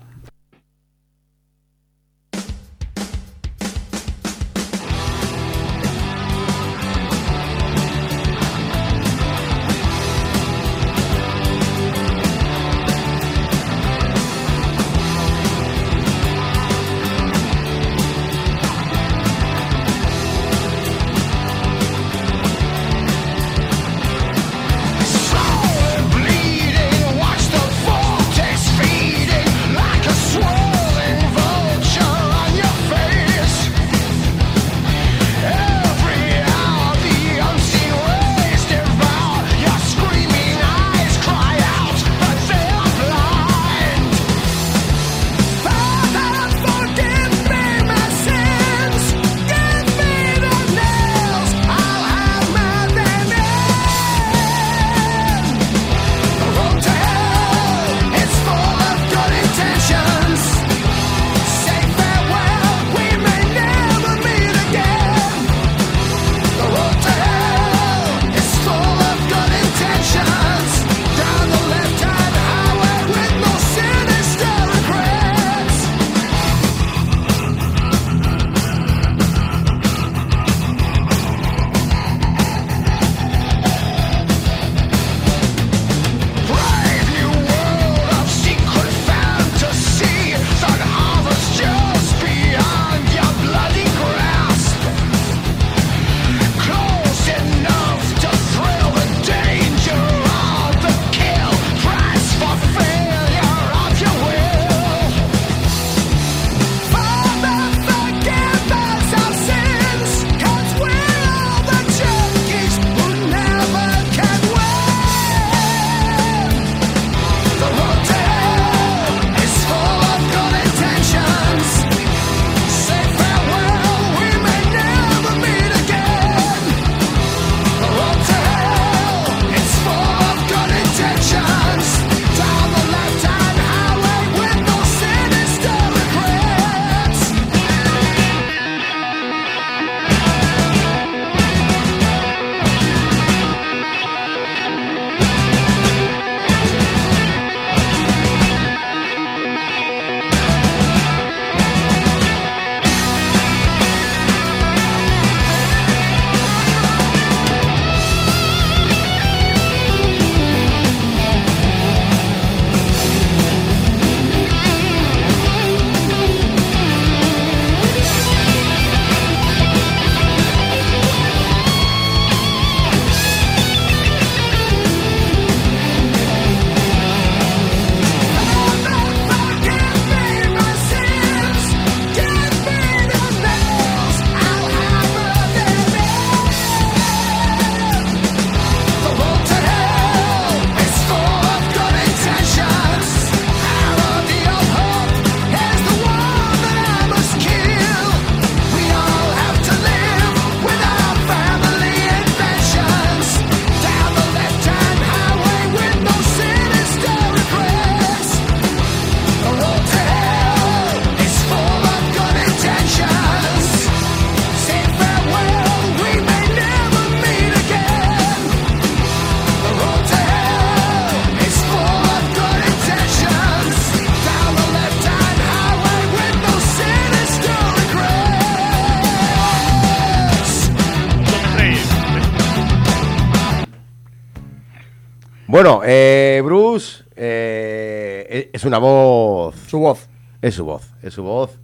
Es una voz. Su voz. Es su voz, es su voz.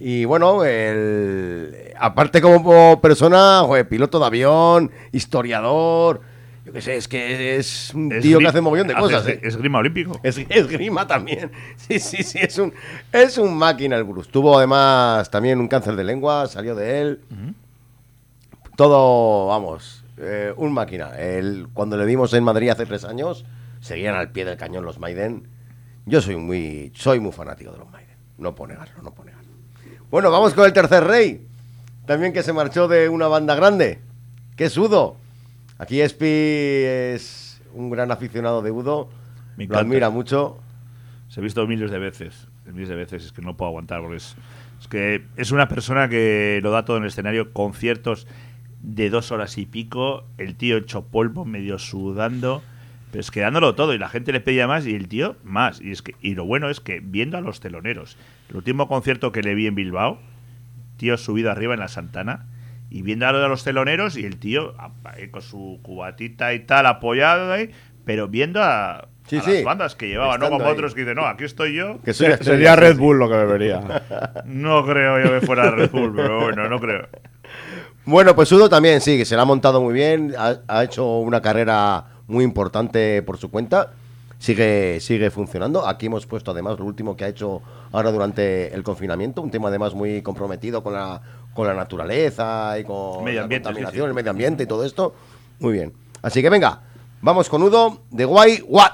Y bueno, el, aparte como persona, joder, piloto de avión, historiador, yo qué sé, es que es un Es tío que hace un mogollón de hace cosas. ¿eh? esgrima olímpico. Es, esgrima también. (laughs) Sí, sí, sí, es un, es un máquina el Bruce. Tuvo además también un cáncer de lengua, salió de él. Todo, vamos, eh, un máquina. El, cuando le vimos en Madrid hace tres años, seguían al pie del cañón los Maiden. Yo soy muy, soy muy fanático de los Maiden. No puedo negarlo, no puedo negarlo. Bueno, vamos con el tercer rey. También que se marchó de una banda grande. Que es Udo. Aquí Espi es un gran aficionado de Udo. Me Lo admira mucho. Se he visto miles de veces. Miles de veces. Es que no puedo aguantar. Porque es, es que es una persona que lo da todo en el escenario. Conciertos de dos horas y pico. El tío hecho polvo, medio sudando. Pero es que dándolo todo. Y la gente le pedía más. Y el tío más. Y, es que, y lo bueno es que viendo a los teloneros. El último concierto que le vi en Bilbao. Tío subido arriba en la Santana. Y viendo a los teloneros. Y el tío ahí con su cubatita y tal apoyado ahí. Pero viendo a, Sí, a sí. las bandas que llevaban, no como ahí. otros que dicen, no, aquí estoy yo. Que soy (laughs) Sería Red. Bull lo que bebería. (laughs) No creo yo que fuera Red Bull, pero bueno, no creo. Bueno, pues Udo también sí, que se la ha montado muy bien, ha, ha hecho una carrera muy importante por su cuenta, sigue, sigue funcionando. Aquí hemos puesto además lo último que ha hecho ahora durante el confinamiento, un tema además muy comprometido con la, con la naturaleza y con Medio la ambiente, contaminación, sí, sí. el medio ambiente y todo esto. Muy bien. Así que venga, vamos con Udo de Why What.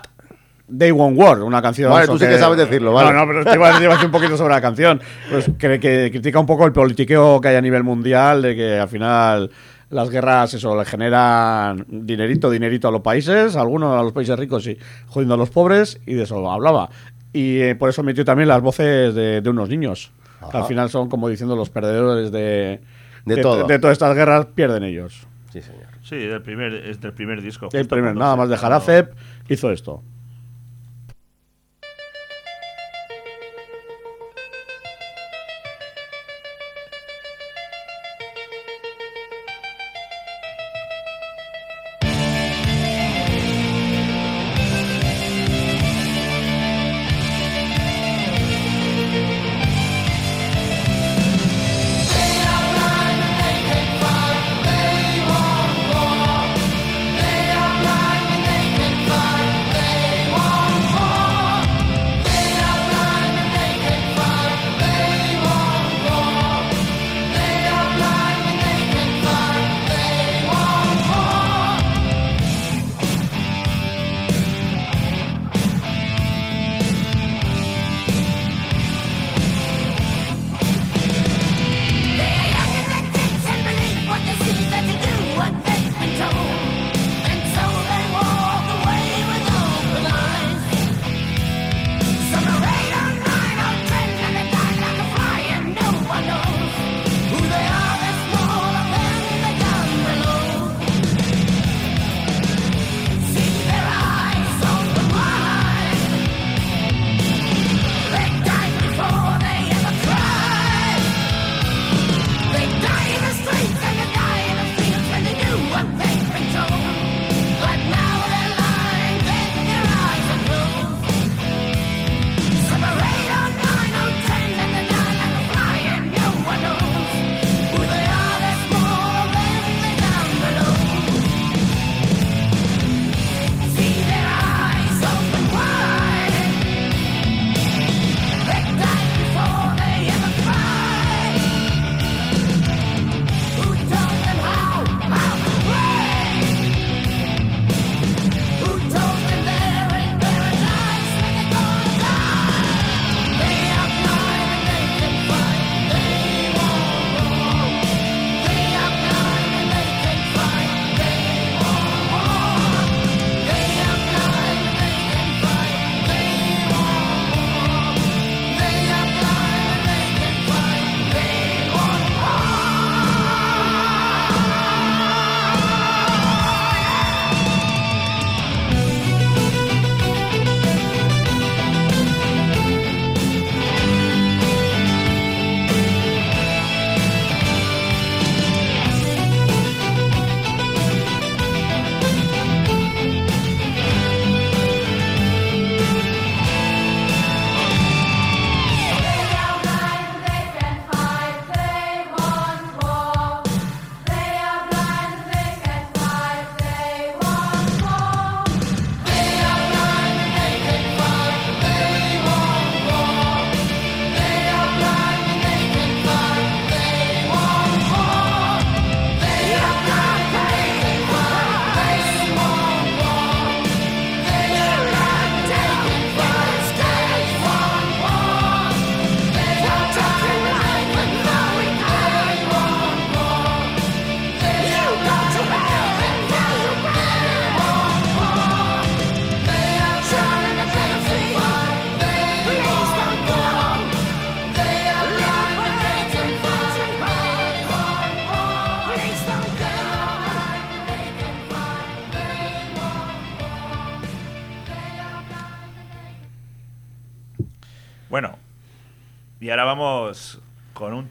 Day One War, una canción. Vale, tú sí que sabes decirlo, vale. No, no, pero te iba a decir, iba a decir un poquito sobre la canción. Pues que, que critica un poco el politiqueo que hay a nivel mundial, de que al final las guerras, eso, le generan dinerito, dinerito a los países, algunos a los países ricos y jodiendo a los pobres, y de eso hablaba. Y eh, por eso metió también las voces de, de unos niños, que al final son, como diciendo, los perdedores de, De todo. de todas estas guerras, pierden ellos. Sí, señor. Sí, del primer, es del primer disco. El primer, nada más de Jaracep, hizo esto.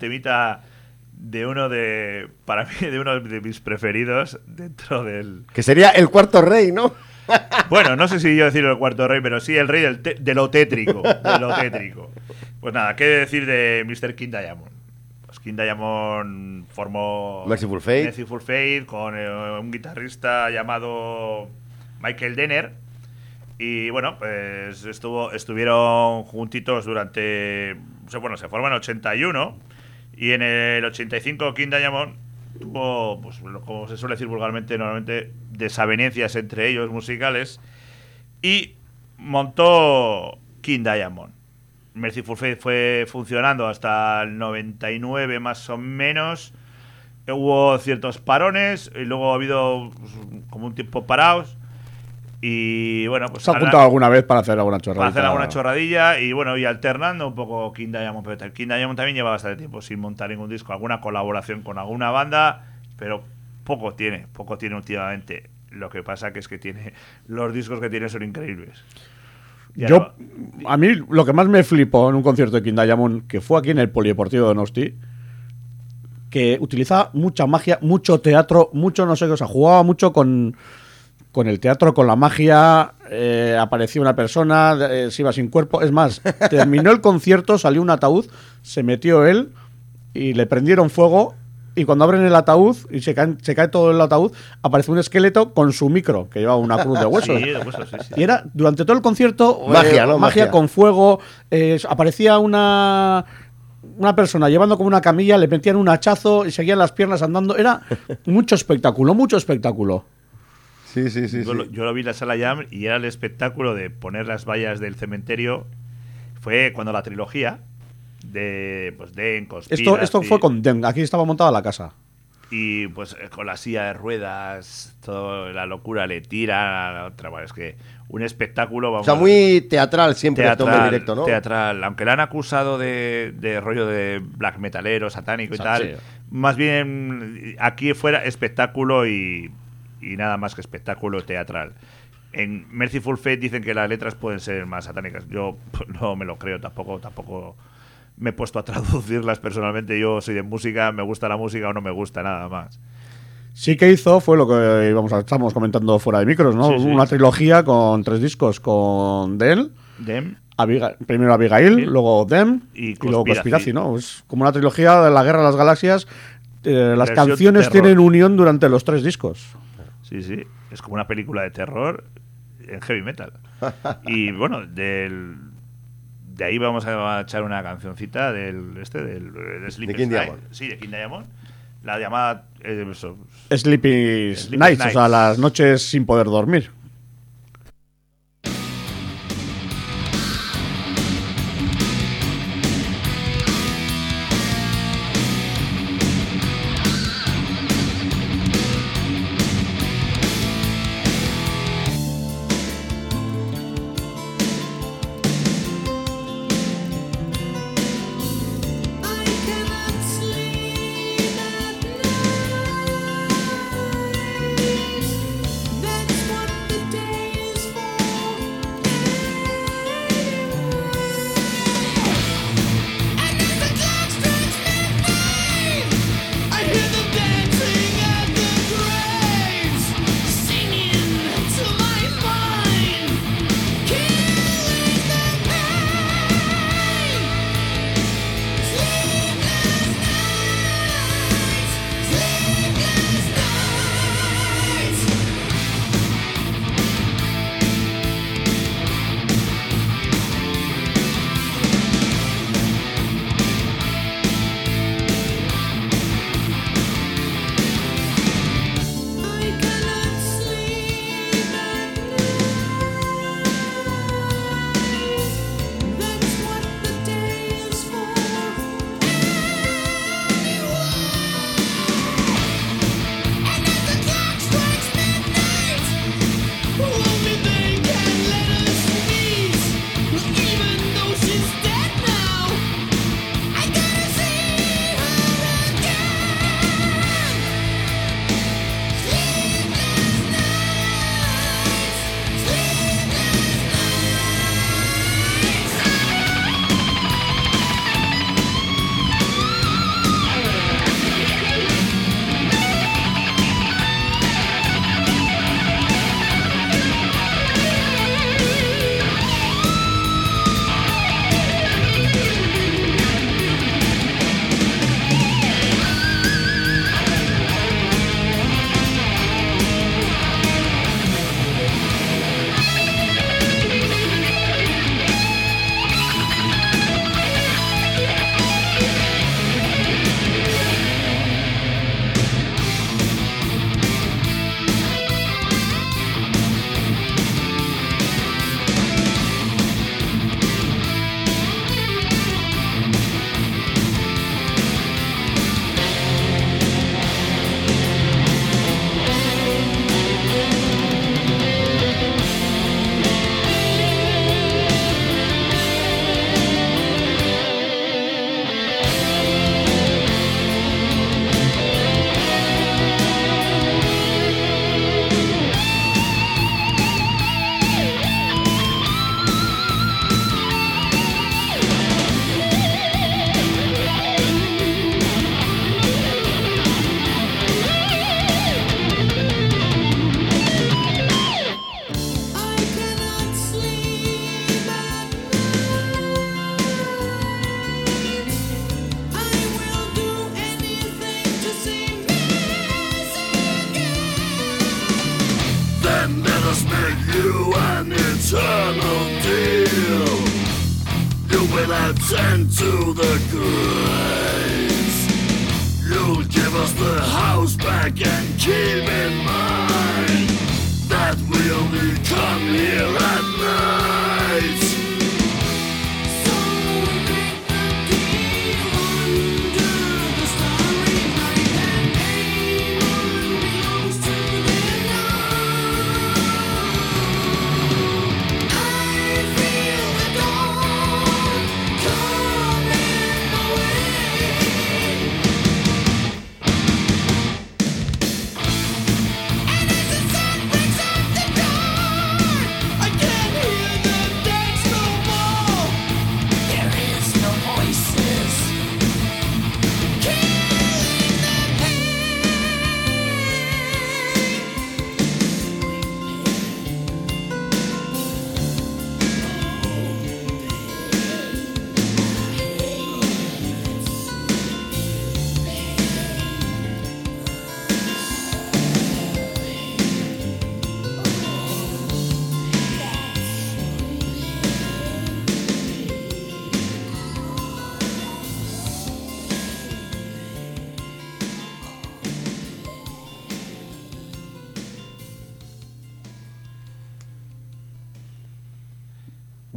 Temita de uno de, para mí, de uno de mis preferidos dentro del... Que sería el cuarto rey, ¿no? Bueno, no sé si yo decir el cuarto rey, pero sí el rey del te- de lo tétrico. De lo tétrico. Pues nada, ¿qué decir de Mr. King Diamond? Pues King Diamond formó Merciful Fate. Merciful Fate con eh, un guitarrista llamado Michael Denner. Y bueno, pues estuvo, estuvieron juntitos durante. Bueno, se forman en 81. Y en el 85 King Diamond tuvo, pues, como se suele decir vulgarmente, normalmente desavenencias entre ellos musicales. Y montó King Diamond. Merciful Fate fue funcionando hasta el 99 más o menos. Hubo ciertos parones y luego ha habido pues, como un tiempo parados. Y bueno, pues Se ha juntado alguna vez para hacer alguna chorrada. para hacer alguna chorradilla y bueno, y alternando un poco King Diamond. Pero King Diamond también lleva bastante tiempo sin montar ningún disco, alguna colaboración con alguna banda, pero poco tiene, poco tiene últimamente. Lo que pasa que es que tiene los discos que tiene son increíbles. Ya Yo, a mí lo que más me flipó en un concierto de King Diamond, que fue aquí en el Polideportivo de Donosti, que utilizaba mucha magia, mucho teatro, mucho no sé qué, o sea, jugaba mucho con, con el teatro, con la magia, eh, aparecía una persona, eh, se iba sin cuerpo, es más, (laughs) terminó el concierto, salió un ataúd, se metió él y le prendieron fuego y cuando abren el ataúd y se, caen- se cae todo el ataúd, aparece un esqueleto con su micro, que llevaba una cruz de (laughs) huesos. Sí, de huesos, sí, sí. Y era durante todo el concierto Magia, eh, ¿no? magia Magia. con fuego. eh, aparecía una una persona llevando como una camilla, le metían un hachazo y seguían las piernas andando. Era (laughs) mucho espectáculo, mucho espectáculo. Sí, sí, sí. yo, lo, yo lo vi en la sala Jam y era el espectáculo de poner las vallas del cementerio. Fue cuando la trilogía de pues Den, Esto, esto fue con Dem, aquí estaba montada la casa. y pues eh, con la silla de ruedas, toda la locura le tira a la otra. Bueno, es que un espectáculo, O vamos. sea, muy teatral siempre el teatral, toma directo, ¿no? teatral. Aunque le han acusado de, de rollo de black metalero, satánico y tal, más bien aquí fuera espectáculo y, y nada más que espectáculo teatral. En Merciful Fate dicen que las letras pueden ser más satánicas. Yo pues, no me lo creo tampoco, tampoco me he puesto a (laughs) traducirlas personalmente. Yo soy de música, me gusta la música o no me gusta nada más. Sí que hizo, fue lo que íbamos a, estábamos comentando fuera de micros, ¿no? Sí, sí. Una trilogía con tres discos, con Del, Dem Abiga- primero Abigail, Sí. luego Dem Y y, luego Conspiracy. ¿no? Es como una trilogía de la Guerra de las Galaxias. Eh, las canciones terror. tienen unión durante los tres discos. Sí, sí. Es como una película de terror en heavy metal. y bueno, del, de ahí vamos a echar una cancioncita del este del, del Sleepless King Night. Diamond. Sí, de King Diamond. La llamada eh, eso, Sleepy Nights, o sea, Nights. las noches sin poder dormir.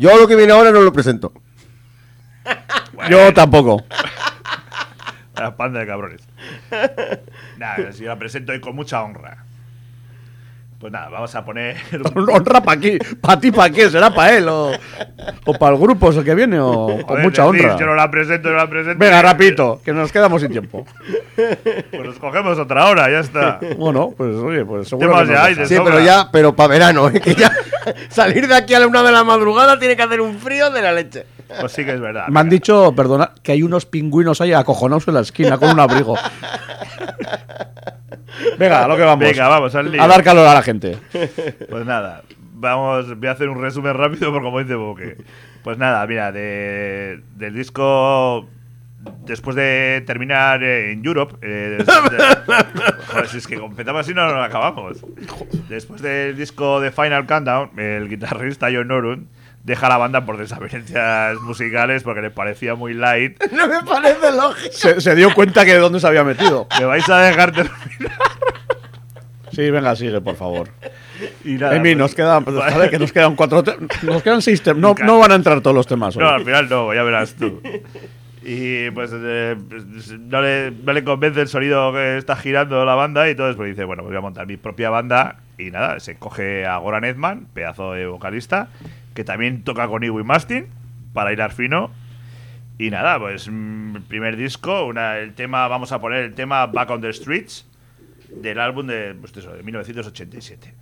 Yo lo que viene ahora no lo presento. Yo tampoco. (laughs) La panda de cabrones. Nada, si la presento hoy con mucha honra. Pues nada, vamos a poner. (laughs) Honra para aquí. ¿Para ti para qué? ¿Será para él o, o para el grupo el que viene o con mucha decís, honra? Yo no la presento, no la presento. Venga, rapidito, que nos quedamos sin tiempo. Pues nos cogemos otra hora, ya está. Bueno, pues oye, pues seguro que nos ya hay deja. de Sí, sobra. pero ya, pero para verano, ¿eh? (laughs) que ya salir de aquí a la una de la madrugada tiene que hacer un frío de la leche. Pues sí que es verdad. Me han dicho, perdona, que hay unos pingüinos ahí acojonados en la esquina con un abrigo. (laughs) Venga, a lo que vamos. Venga, vamos al lío. A dar calor a la gente. Pues nada, vamos, voy a hacer un resumen rápido por como dice Boque. Pues nada, mira, de, del disco. Después de terminar eh, en Europe. eh, de- (laughs) joder, si es que empezamos así no lo acabamos. Después del disco de Final Countdown, el guitarrista John Norun deja la banda por desavenencias musicales porque le parecía muy light. (laughs) No me parece lógico. Se, se dio cuenta que de dónde se había metido. (laughs) ¿Me vais a dejar terminar? Sí, venga, sigue, por favor. Y nada, Emi, pues- nos quedan, (laughs) pues, joder, que nos quedan cuatro, nos quedan seis temas. No, no van a entrar todos los temas hoy. No, al final no, ya verás tú. Y pues eh, pues, no, le, no le convence el sonido que está girando la banda y entonces pues dice, bueno, pues voy a montar mi propia banda y nada, se coge a Goran Edman, pedazo de vocalista, que también toca con Iwi Mastin para hilar fino. Y nada, pues mm, primer disco, una, el tema, vamos a poner el tema Back on the Streets del álbum de, pues eso, de 1987.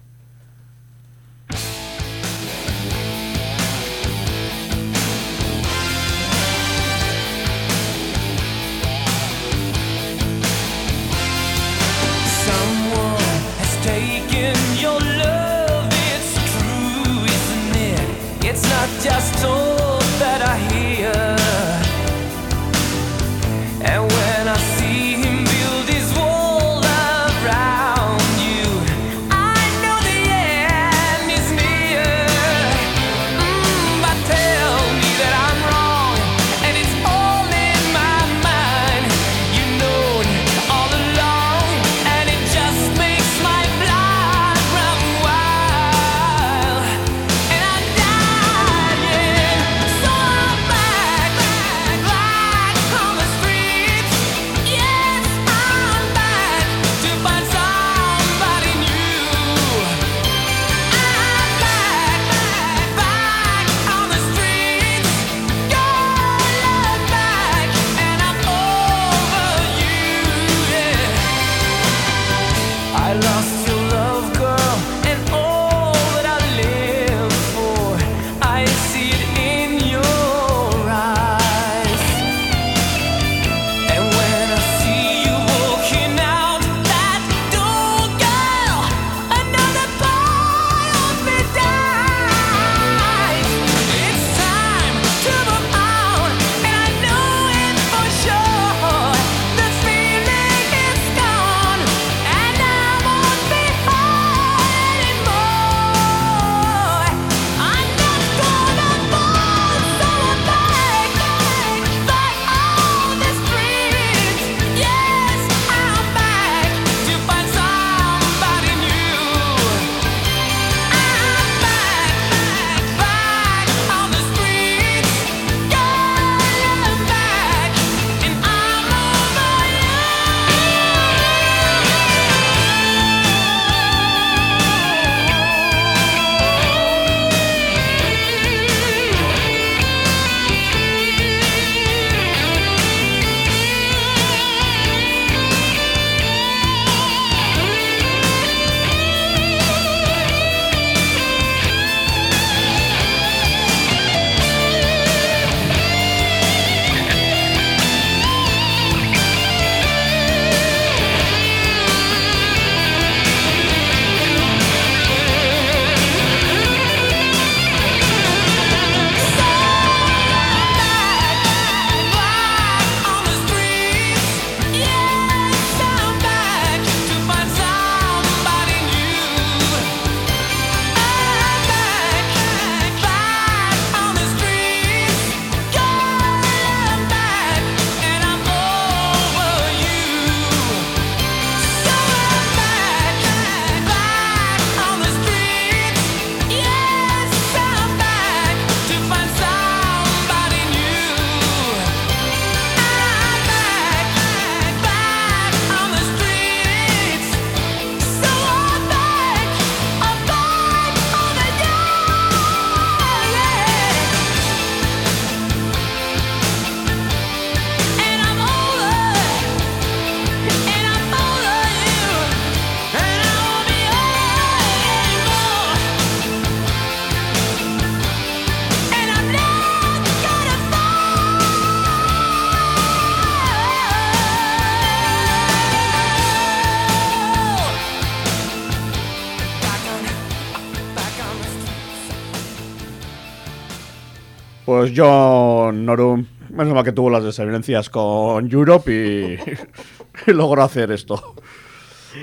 Pues John Norum, menos mal que tuvo las desavenencias con Europe y, y (laughs) logró hacer esto.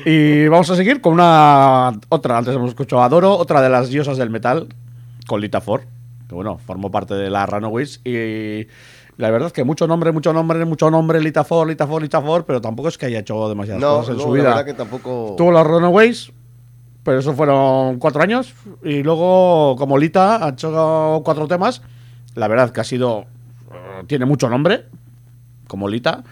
Y vamos a seguir con una otra, antes hemos escuchado a Doro, otra de las diosas del metal, con Lita Ford, que bueno, formó parte de la Runaways y la verdad es que mucho nombre, mucho nombre, mucho nombre, Lita Ford, Lita Ford, Lita Ford, pero tampoco es que haya hecho demasiadas No, cosas en no, su la vida. verdad que tampoco. Tuvo las Runaways, pero eso fueron cuatro años. Y luego, como Lita, ha hecho cuatro temas. La verdad que ha sido. eh, tiene mucho nombre, como Lita.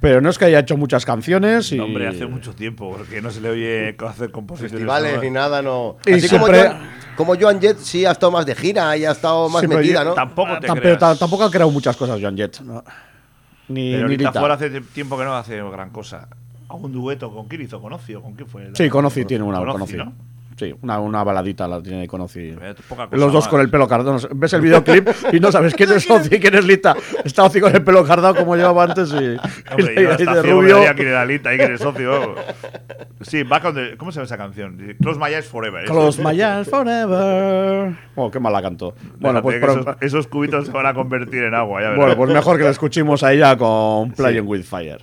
Pero no es que haya hecho muchas canciones. Y... No, hombre, hace mucho tiempo, porque no se le oye hacer composiciones. festivales nuevas. ni nada, no. Y Así como, siempre- Joan, como Joan Jett sí ha estado más de gira y ha estado más Sí, metida, ¿no? Tampoco te creas. ta- tampoco ha creado muchas cosas, Joan Jett. no. Ni, Pero ni ahorita Lita. fuera hace tiempo que no hace gran cosa. ¿A un dueto con quién hizo? ¿Conocí o con quién fue? la- Sí, Conocí tiene una. ¿no? Sí, una, una baladita la tiene. Eh, cosa Los dos más. con el pelo cardado. Ves el videoclip y no sabes quién es (laughs) Ozzy y quién es Lita. Está Ozzy con el pelo cardado como llevaba antes y, Hombre, y yo de rubio. quién era Lita y quién es socio. Sí, Back on the- ¿Cómo se llama esa canción? Close My Eyes Forever. Close my eyes forever. Oh, qué mal la cantó. Bueno, Déjate pues, pero- esos, esos cubitos se van a convertir en agua. Ya bueno, pues mejor que la escuchemos a ella con Playing with Fire.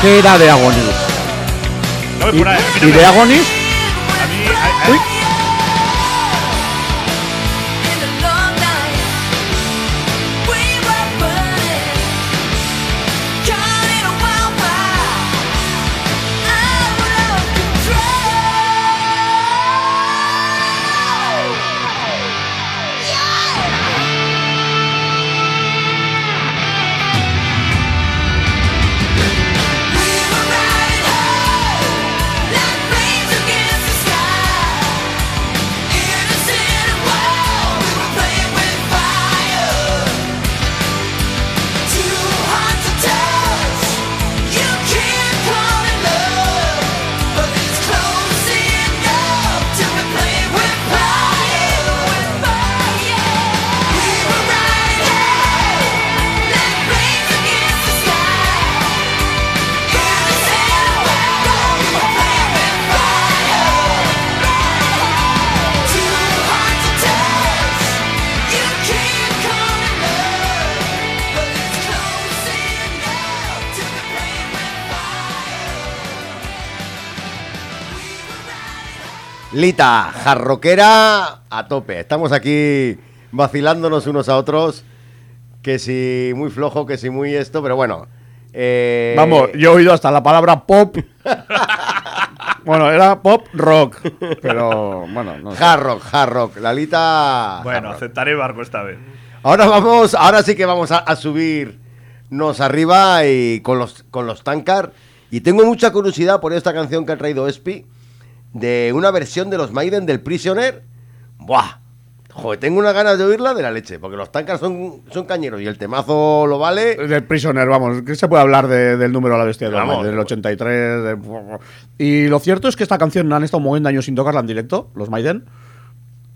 ¿Qué era de Agonis? No ¿Y, y de Agonis? A mí, a- a- Uy. Lita, jarroquera a tope. Estamos aquí vacilándonos unos a otros. Que si muy flojo, que si muy esto, pero bueno. eh, Vamos, yo he oído hasta la palabra pop. (laughs) bueno, era pop rock. Pero bueno, no sé. Hard rock, hard rock. La Lita. Bueno, rock. aceptaré barco esta vez. Ahora vamos, ahora sí que vamos a, a subirnos arriba y con los con los Tankard. Y tengo mucha curiosidad por esta canción que ha traído Espi de una versión de los Maiden del Prisoner. Buah. Joder, tengo unas ganas de oírla de la leche, porque los Tankard son, son cañeros y el temazo lo vale. Del Prisoner, vamos, ¿qué se puede hablar de- del número a la bestia Vamos. Del 83? de- Y lo cierto es que esta canción han estado de años sin tocarla en directo, los Maiden.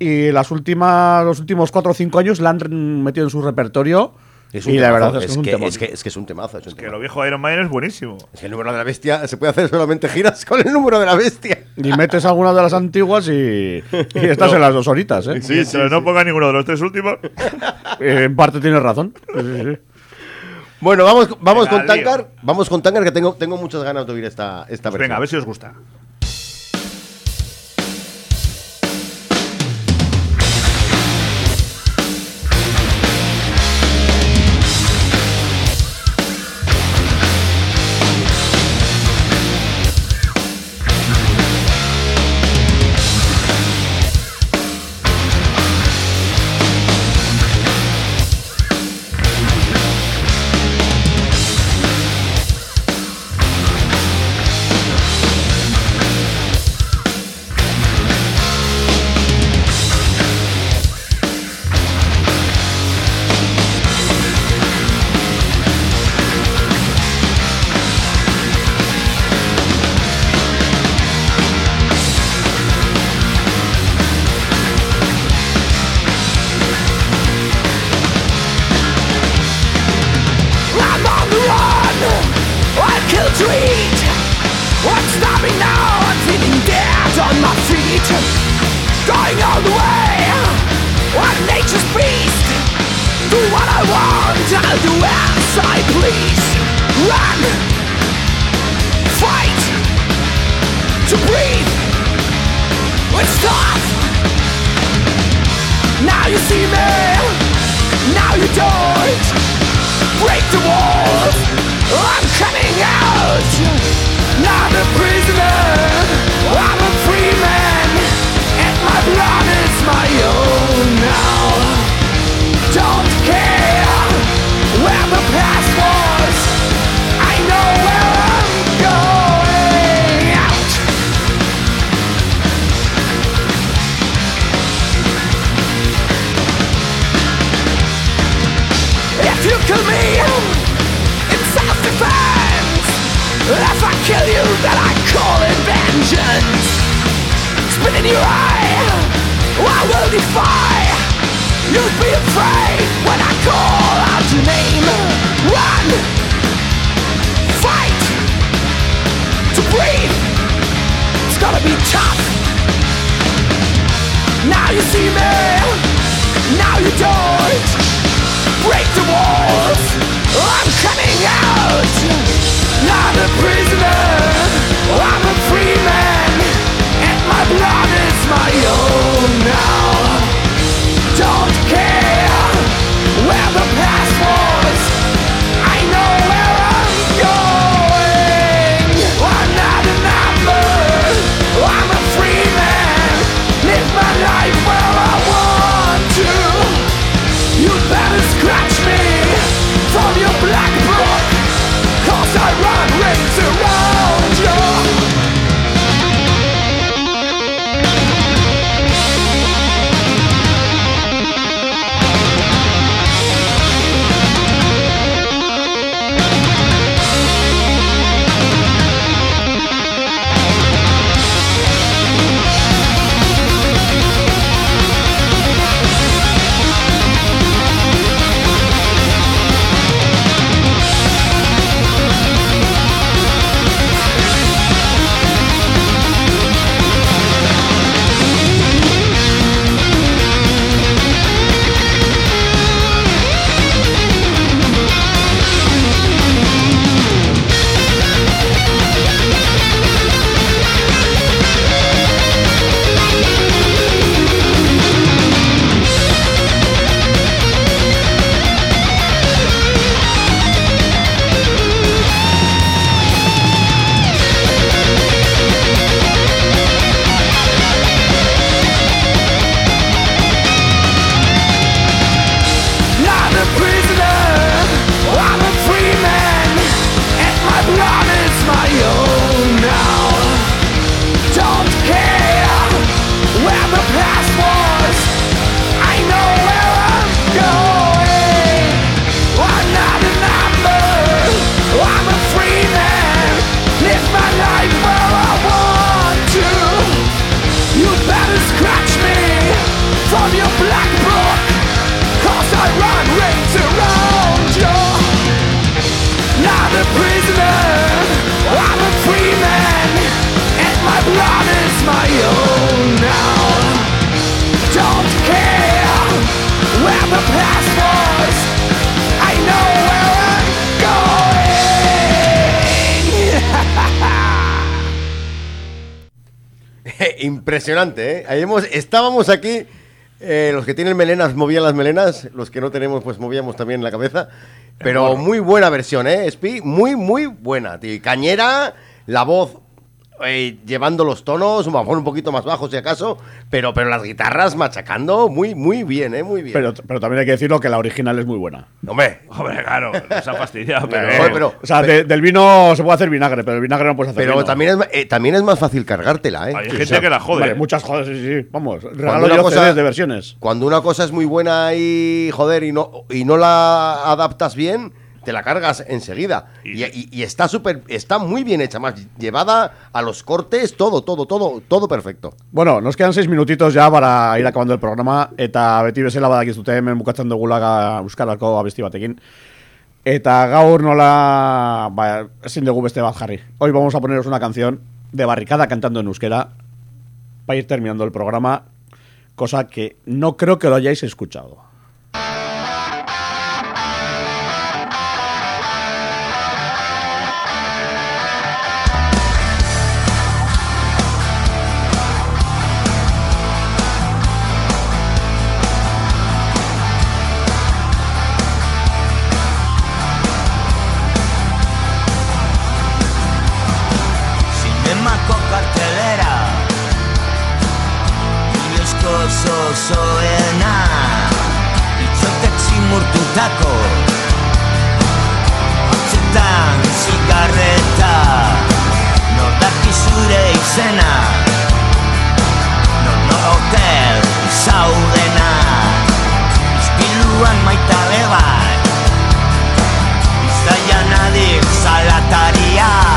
Y las últimas, los últimos 4 o 5 años la han metido en su repertorio. Es y la verdad es que es, un que, es, que, es que es un temazo. Es, un Que temazo. lo viejo de Iron Maiden es buenísimo. Es que el número de la bestia se puede hacer solamente giras con el número de la bestia. Y metes algunas de las antiguas y, y (laughs) estás en las dos horitas, ¿eh? Mientras no ponga ninguno de los tres últimos. (laughs) Eh, En parte tienes razón. Sí, sí, sí. Bueno, vamos, vamos Venga, con. Tankard. Vamos con Tankard, que tengo, tengo muchas ganas de oír esta, esta Pues versión. venga, a ver si os gusta. Feet. Going all the way. I'm nature's beast. Do what I want. I'll do as I please. Run. Fight. To breathe. It's tough. Now you see me. Now you don't break the walls. I'm coming out. Not a prisoner. In your eye I will defy You'll be afraid when I call out your name Run Fight To breathe It's gonna be tough Now you see me Now you don't break the walls. I'm coming out. Not a prisoner. I'm a free man. And my blood scratch me from your black book Cause I run rings Impresionante, ¿eh? Ahí hemos- estábamos aquí, eh, los que tienen melenas movían las melenas, los que no tenemos pues movíamos también la cabeza. Pero muy buena versión, ¿eh, Spi? Muy, muy buena, tío. Y Cañera, la voz eh, llevando los tonos, a lo mejor un poquito más bajo si acaso, pero, pero las guitarras machacando muy, muy bien, ¿eh? Muy bien. Pero, pero también hay que decirlo que la original es muy buena. Hombre, Hombre, claro, nos ha fastidiado, pero. Pero- O sea, de- del vino se puede hacer vinagre, pero el vinagre no puedes hacer pero vino. también es, eh, también es más fácil cargártela, ¿eh? Hay gente o sea, que la jode. Vale, muchas jodas, sí, sí. Vamos, regalo una yo cosa- CDs de versiones. Cuando una cosa es muy buena y joder y no y no la adaptas bien, te la cargas enseguida. Y, y- y está súper, está muy bien hecha, más llevada a los cortes, todo, todo, todo, todo perfecto. Bueno, nos quedan seis minutitos ya para ir acabando el programa. Eta beti bezala badakizute hemen bukatzen dugula Euskarako abesti batekin. Eta gaur nola ba, ezin dugu beste bat jarri. Hoy vamos a poneros una canción de Barricada cantando en euskera para ir terminando el programa, cosa que no creo que lo hayáis escuchado. Zozoena Itxotek zimurtutako Hotzetan zigarreta. Nordaki zure izena. Nono hotel zaudena. Izpiluan maitale bat Bizaian adik salataria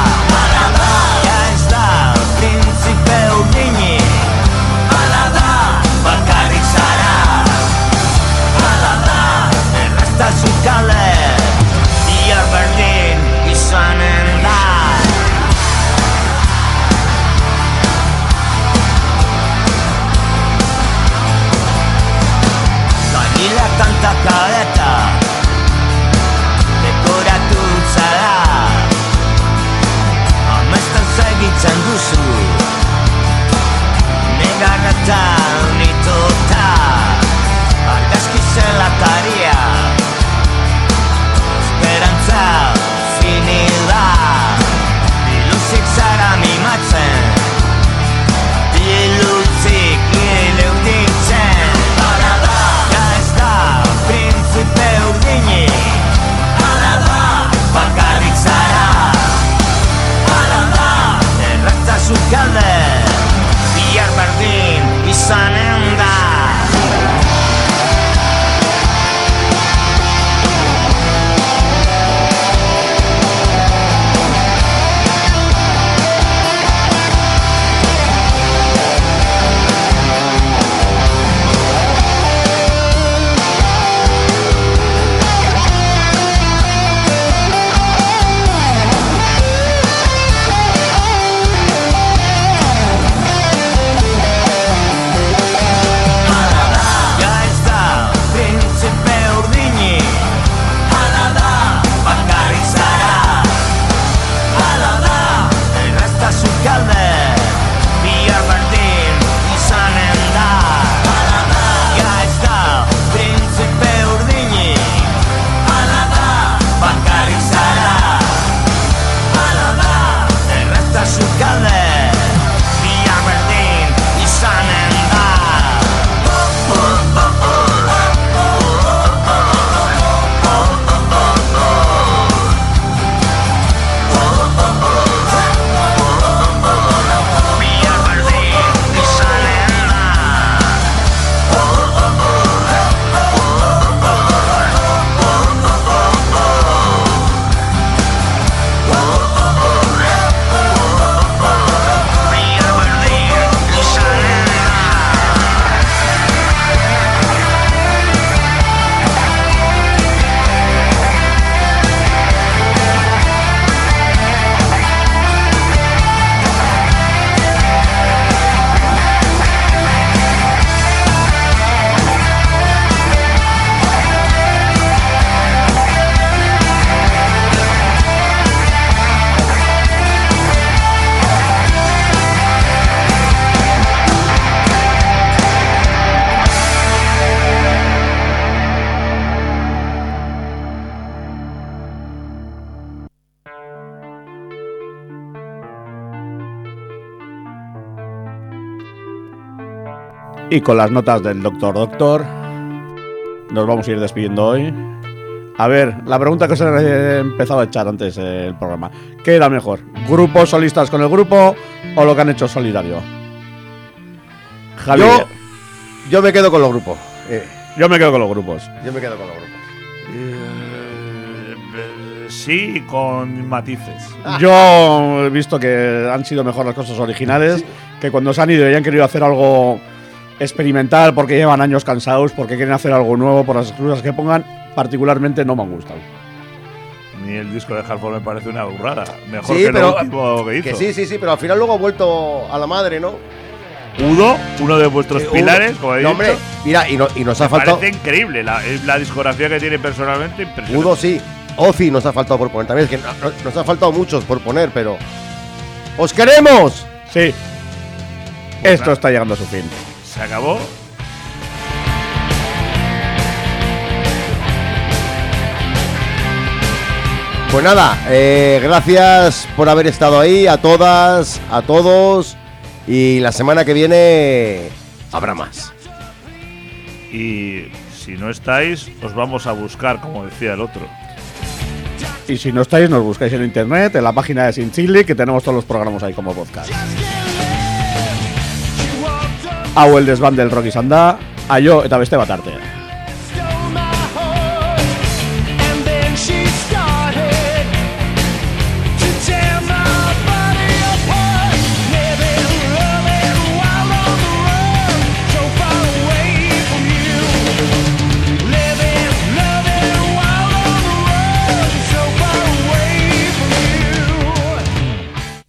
sign Y con las notas del Doctor Doctor, nos vamos a ir despidiendo hoy. A ver, la pregunta que os he empezado a echar antes del programa. ¿Qué era mejor? ¿Grupos solistas con el grupo o lo que han hecho solidario? Javier. Yo, yo me quedo con los grupos. Eh, Yo me quedo con los grupos. yo me quedo con los grupos. Eh, sí, con matices. (laughs) Yo he visto que han sido mejor las cosas originales, que cuando se han ido y han querido hacer algo experimental porque llevan años cansados, porque quieren hacer algo nuevo por las excusas que pongan, particularmente no me han gustado. A mí el disco de Halford me parece una burrada. Mejor Sí, que pero- lo último que hizo. Que sí, sí, sí, pero al final luego ha vuelto a la madre, ¿no? Udo, uno de vuestros Eh, pilares, como he No, dicho. hombre, mira, y, no- y nos ha me faltado. parece increíble la, la discografía que tiene personalmente. Impresionante. Udo sí. Ozzy nos ha faltado por poner. También es que no- no- nos ha faltado muchos por poner, pero. ¡Os queremos! Sí. Pues Esto nada. está llegando a su fin. Se acabó. Pues nada, eh, gracias por haber estado ahí, a todas, a todos. Y la semana que viene habrá más. Y si no estáis, os vamos a buscar, como decía el otro. Y si no estáis, nos buscáis en internet, en la página de Sin Chili, que tenemos todos los programas ahí como podcast. hau el desban del rock izan da, aio eta beste bat artean.